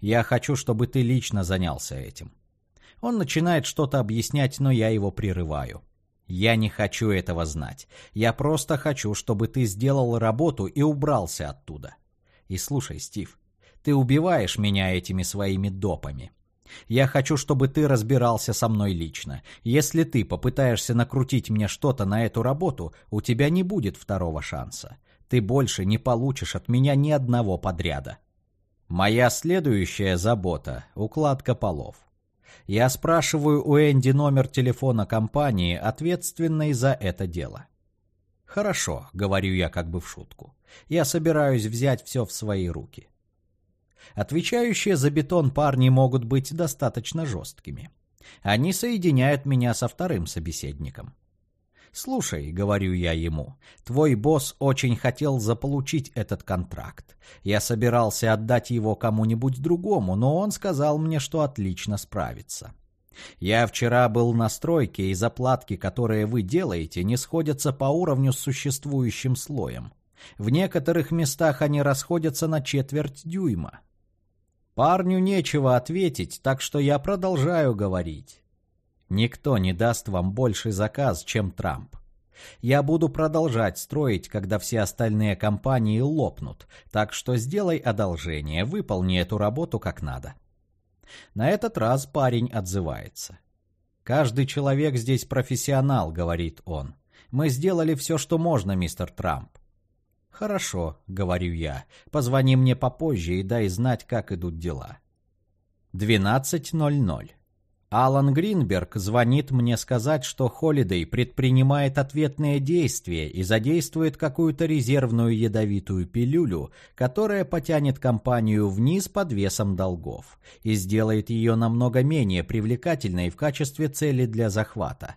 Я хочу, чтобы ты лично занялся этим». Он начинает что-то объяснять, но я его прерываю. Я не хочу этого знать. Я просто хочу, чтобы ты сделал работу и убрался оттуда. И слушай, Стив, ты убиваешь меня этими своими допами. Я хочу, чтобы ты разбирался со мной лично. Если ты попытаешься накрутить мне что-то на эту работу, у тебя не будет второго шанса. Ты больше не получишь от меня ни одного подряда. Моя следующая забота – укладка полов. Я спрашиваю у Энди номер телефона компании, ответственной за это дело. «Хорошо», — говорю я как бы в шутку. «Я собираюсь взять все в свои руки». Отвечающие за бетон парни могут быть достаточно жесткими. Они соединяют меня со вторым собеседником. «Слушай», — говорю я ему, — «твой босс очень хотел заполучить этот контракт. Я собирался отдать его кому-нибудь другому, но он сказал мне, что отлично справится. Я вчера был на стройке, и заплатки, которые вы делаете, не сходятся по уровню с существующим слоем. В некоторых местах они расходятся на четверть дюйма. Парню нечего ответить, так что я продолжаю говорить. Никто не даст вам больший заказ, чем Трамп. Я буду продолжать строить, когда все остальные компании лопнут, так что сделай одолжение, выполни эту работу как надо. На этот раз парень отзывается. «Каждый человек здесь профессионал», — говорит он. «Мы сделали все, что можно, мистер Трамп. «Хорошо», — говорю я, — «позвони мне попозже и дай знать, как идут дела». 12.00. Алан Гринберг звонит мне сказать, что Холидей предпринимает ответные действия и задействует какую-то резервную ядовитую пилюлю, которая потянет компанию вниз под весом долгов и сделает ее намного менее привлекательной в качестве цели для захвата.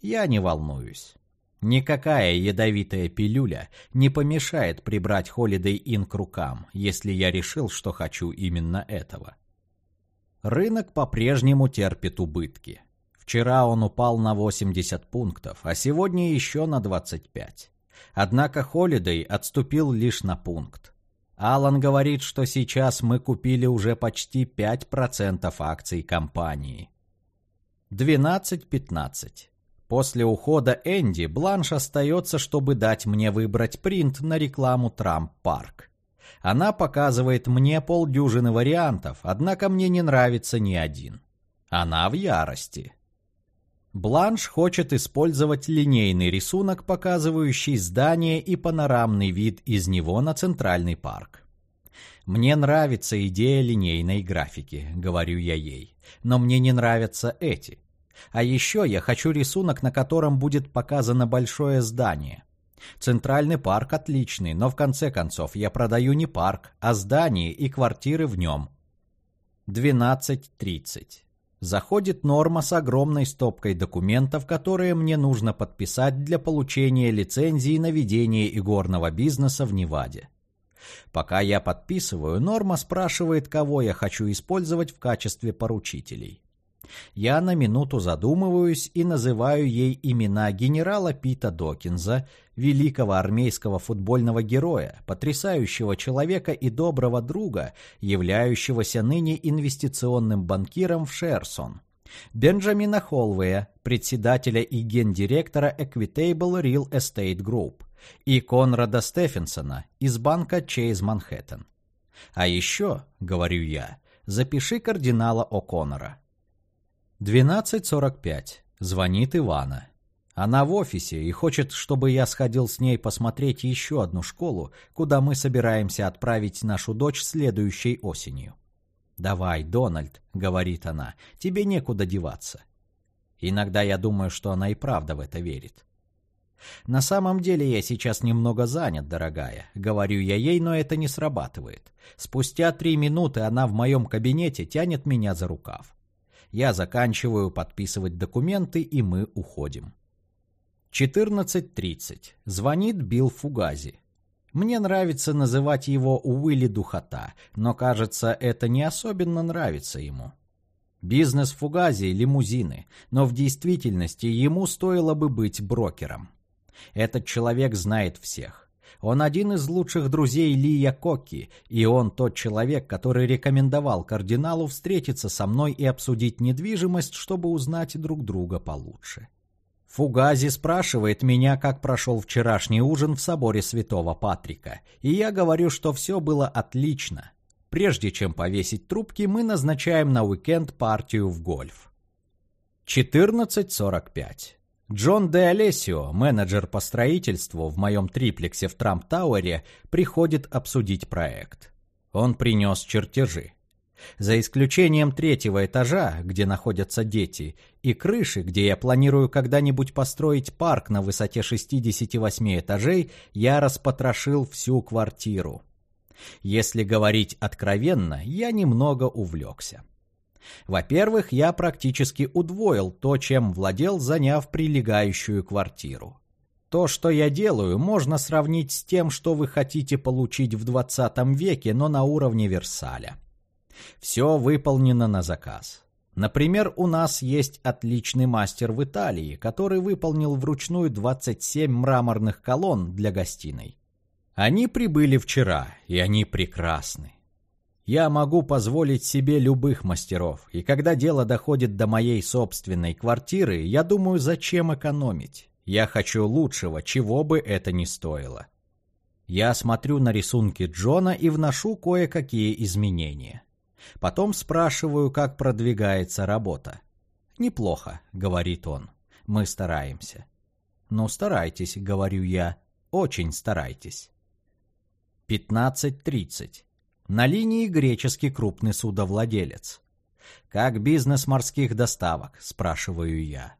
Я не волнуюсь. Никакая ядовитая пилюля не помешает прибрать Holiday Inn к рукам, если я решил, что хочу именно этого. Рынок по-прежнему терпит убытки. Вчера он упал на 80 пунктов, а сегодня еще на 25. Однако Holiday отступил лишь на пункт. Алан говорит, что сейчас мы купили уже почти 5% акций компании. 12.15. После ухода Энди Бланш остается, чтобы дать мне выбрать принт на рекламу Трамп Парк. Она показывает мне полдюжины вариантов, однако мне не нравится ни один. Она в ярости. Бланш хочет использовать линейный рисунок, показывающий здание и панорамный вид из него на центральный парк. «Мне нравится идея линейной графики», — говорю я ей, — «но мне не нравятся эти». А еще я хочу рисунок, на котором будет показано большое здание. Центральный парк отличный, но в конце концов я продаю не парк, а здание и квартиры в нем. 12.30. Заходит Норма с огромной стопкой документов, которые мне нужно подписать для получения лицензии на ведение игорного бизнеса в Неваде. Пока я подписываю, Норма спрашивает, кого я хочу использовать в качестве поручителей. Я на минуту задумываюсь и называю ей имена генерала Пита Докинза, великого армейского футбольного героя, потрясающего человека и доброго друга, являющегося ныне инвестиционным банкиром в Шерсон. Бенджамина Холвея, председателя и гендиректора Equitable Real Estate Group, и Конрада Стефенсона из банка Chase Manhattan. А еще, говорю я, запиши кардинала О'Коннора. 12.45. Звонит Ивана. Она в офисе и хочет, чтобы я сходил с ней посмотреть еще одну школу, куда мы собираемся отправить нашу дочь следующей осенью. «Давай, Дональд», — говорит она, — «тебе некуда деваться». Иногда я думаю, что она и правда в это верит. «На самом деле я сейчас немного занят, дорогая», — говорю я ей, но это не срабатывает. Спустя три минуты она в моем кабинете тянет меня за рукав. Я заканчиваю подписывать документы, и мы уходим. 14.30. Звонит Билл Фугази. Мне нравится называть его Уилли Духота, но, кажется, это не особенно нравится ему. Бизнес Фугази – лимузины, но в действительности ему стоило бы быть брокером. Этот человек знает всех. Он один из лучших друзей Лия Кокки, и он тот человек, который рекомендовал кардиналу встретиться со мной и обсудить недвижимость, чтобы узнать друг друга получше. Фугази спрашивает меня, как прошел вчерашний ужин в соборе Святого Патрика, и я говорю, что все было отлично. Прежде чем повесить трубки, мы назначаем на уикенд партию в гольф. 14.45 Джон Де Алесио, менеджер по строительству в моем триплексе в Трамп-Тауэре, приходит обсудить проект. Он принес чертежи. За исключением третьего этажа, где находятся дети, и крыши, где я планирую когда-нибудь построить парк на высоте 68 этажей, я распотрошил всю квартиру. Если говорить откровенно, я немного увлекся. Во-первых, я практически удвоил то, чем владел, заняв прилегающую квартиру. То, что я делаю, можно сравнить с тем, что вы хотите получить в 20 веке, но на уровне Версаля. Все выполнено на заказ. Например, у нас есть отличный мастер в Италии, который выполнил вручную 27 мраморных колонн для гостиной. Они прибыли вчера, и они прекрасны. Я могу позволить себе любых мастеров, и когда дело доходит до моей собственной квартиры, я думаю, зачем экономить. Я хочу лучшего, чего бы это ни стоило. Я смотрю на рисунки Джона и вношу кое-какие изменения. Потом спрашиваю, как продвигается работа. «Неплохо», — говорит он. «Мы стараемся». «Ну, старайтесь», — говорю я. «Очень старайтесь». 15.30. На линии греческий крупный судовладелец. «Как бизнес морских доставок?» – спрашиваю я.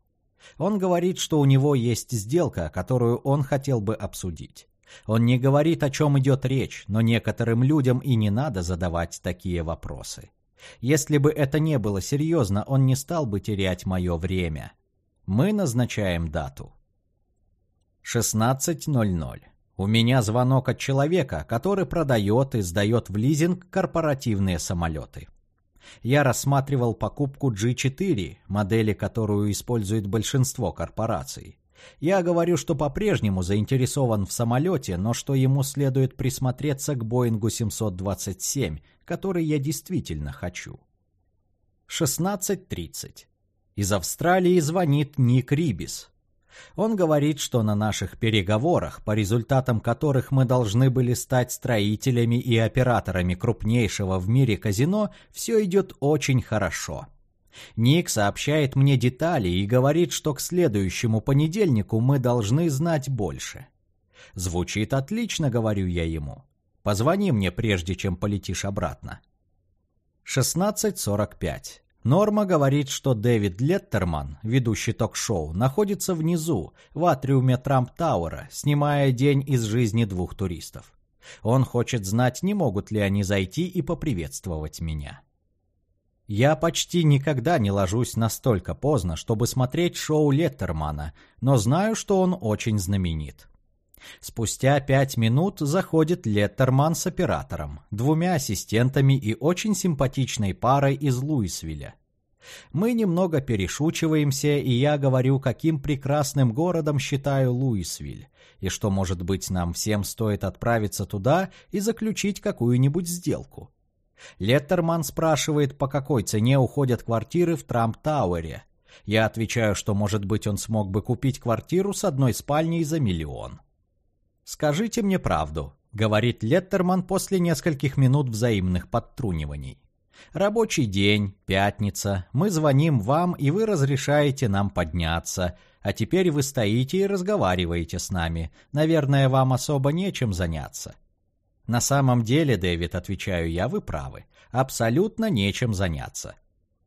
Он говорит, что у него есть сделка, которую он хотел бы обсудить. Он не говорит, о чем идет речь, но некоторым людям и не надо задавать такие вопросы. Если бы это не было серьезно, он не стал бы терять мое время. Мы назначаем дату. 16.00. У меня звонок от человека, который продает и сдает в лизинг корпоративные самолеты. Я рассматривал покупку G4, модели, которую использует большинство корпораций. Я говорю, что по-прежнему заинтересован в самолете, но что ему следует присмотреться к Боингу 727, который я действительно хочу. 16.30. Из Австралии звонит Ник Рибис. Он говорит, что на наших переговорах, по результатам которых мы должны были стать строителями и операторами крупнейшего в мире казино, все идет очень хорошо. Ник сообщает мне детали и говорит, что к следующему понедельнику мы должны знать больше. Звучит отлично, говорю я ему. Позвони мне, прежде чем полетишь обратно. 16.45. Норма говорит, что Дэвид Леттерман, ведущий ток-шоу, находится внизу, в атриуме Трамп-Тауэра, снимая день из жизни двух туристов. Он хочет знать, не могут ли они зайти и поприветствовать меня. Я почти никогда не ложусь настолько поздно, чтобы смотреть шоу Леттермана, но знаю, что он очень знаменит. Спустя пять минут заходит Леттерман с оператором, двумя ассистентами и очень симпатичной парой из Луисвилля. Мы немного перешучиваемся, и я говорю, каким прекрасным городом считаю Луисвиль, и что, может быть, нам всем стоит отправиться туда и заключить какую-нибудь сделку. Леттерман спрашивает, по какой цене уходят квартиры в Трамп-Тауэре. Я отвечаю, что, может быть, он смог бы купить квартиру с одной спальней за миллион. «Скажите мне правду», — говорит Леттерман после нескольких минут взаимных подтруниваний. «Рабочий день, пятница, мы звоним вам, и вы разрешаете нам подняться, а теперь вы стоите и разговариваете с нами. Наверное, вам особо нечем заняться». «На самом деле, Дэвид, отвечаю я, вы правы. Абсолютно нечем заняться.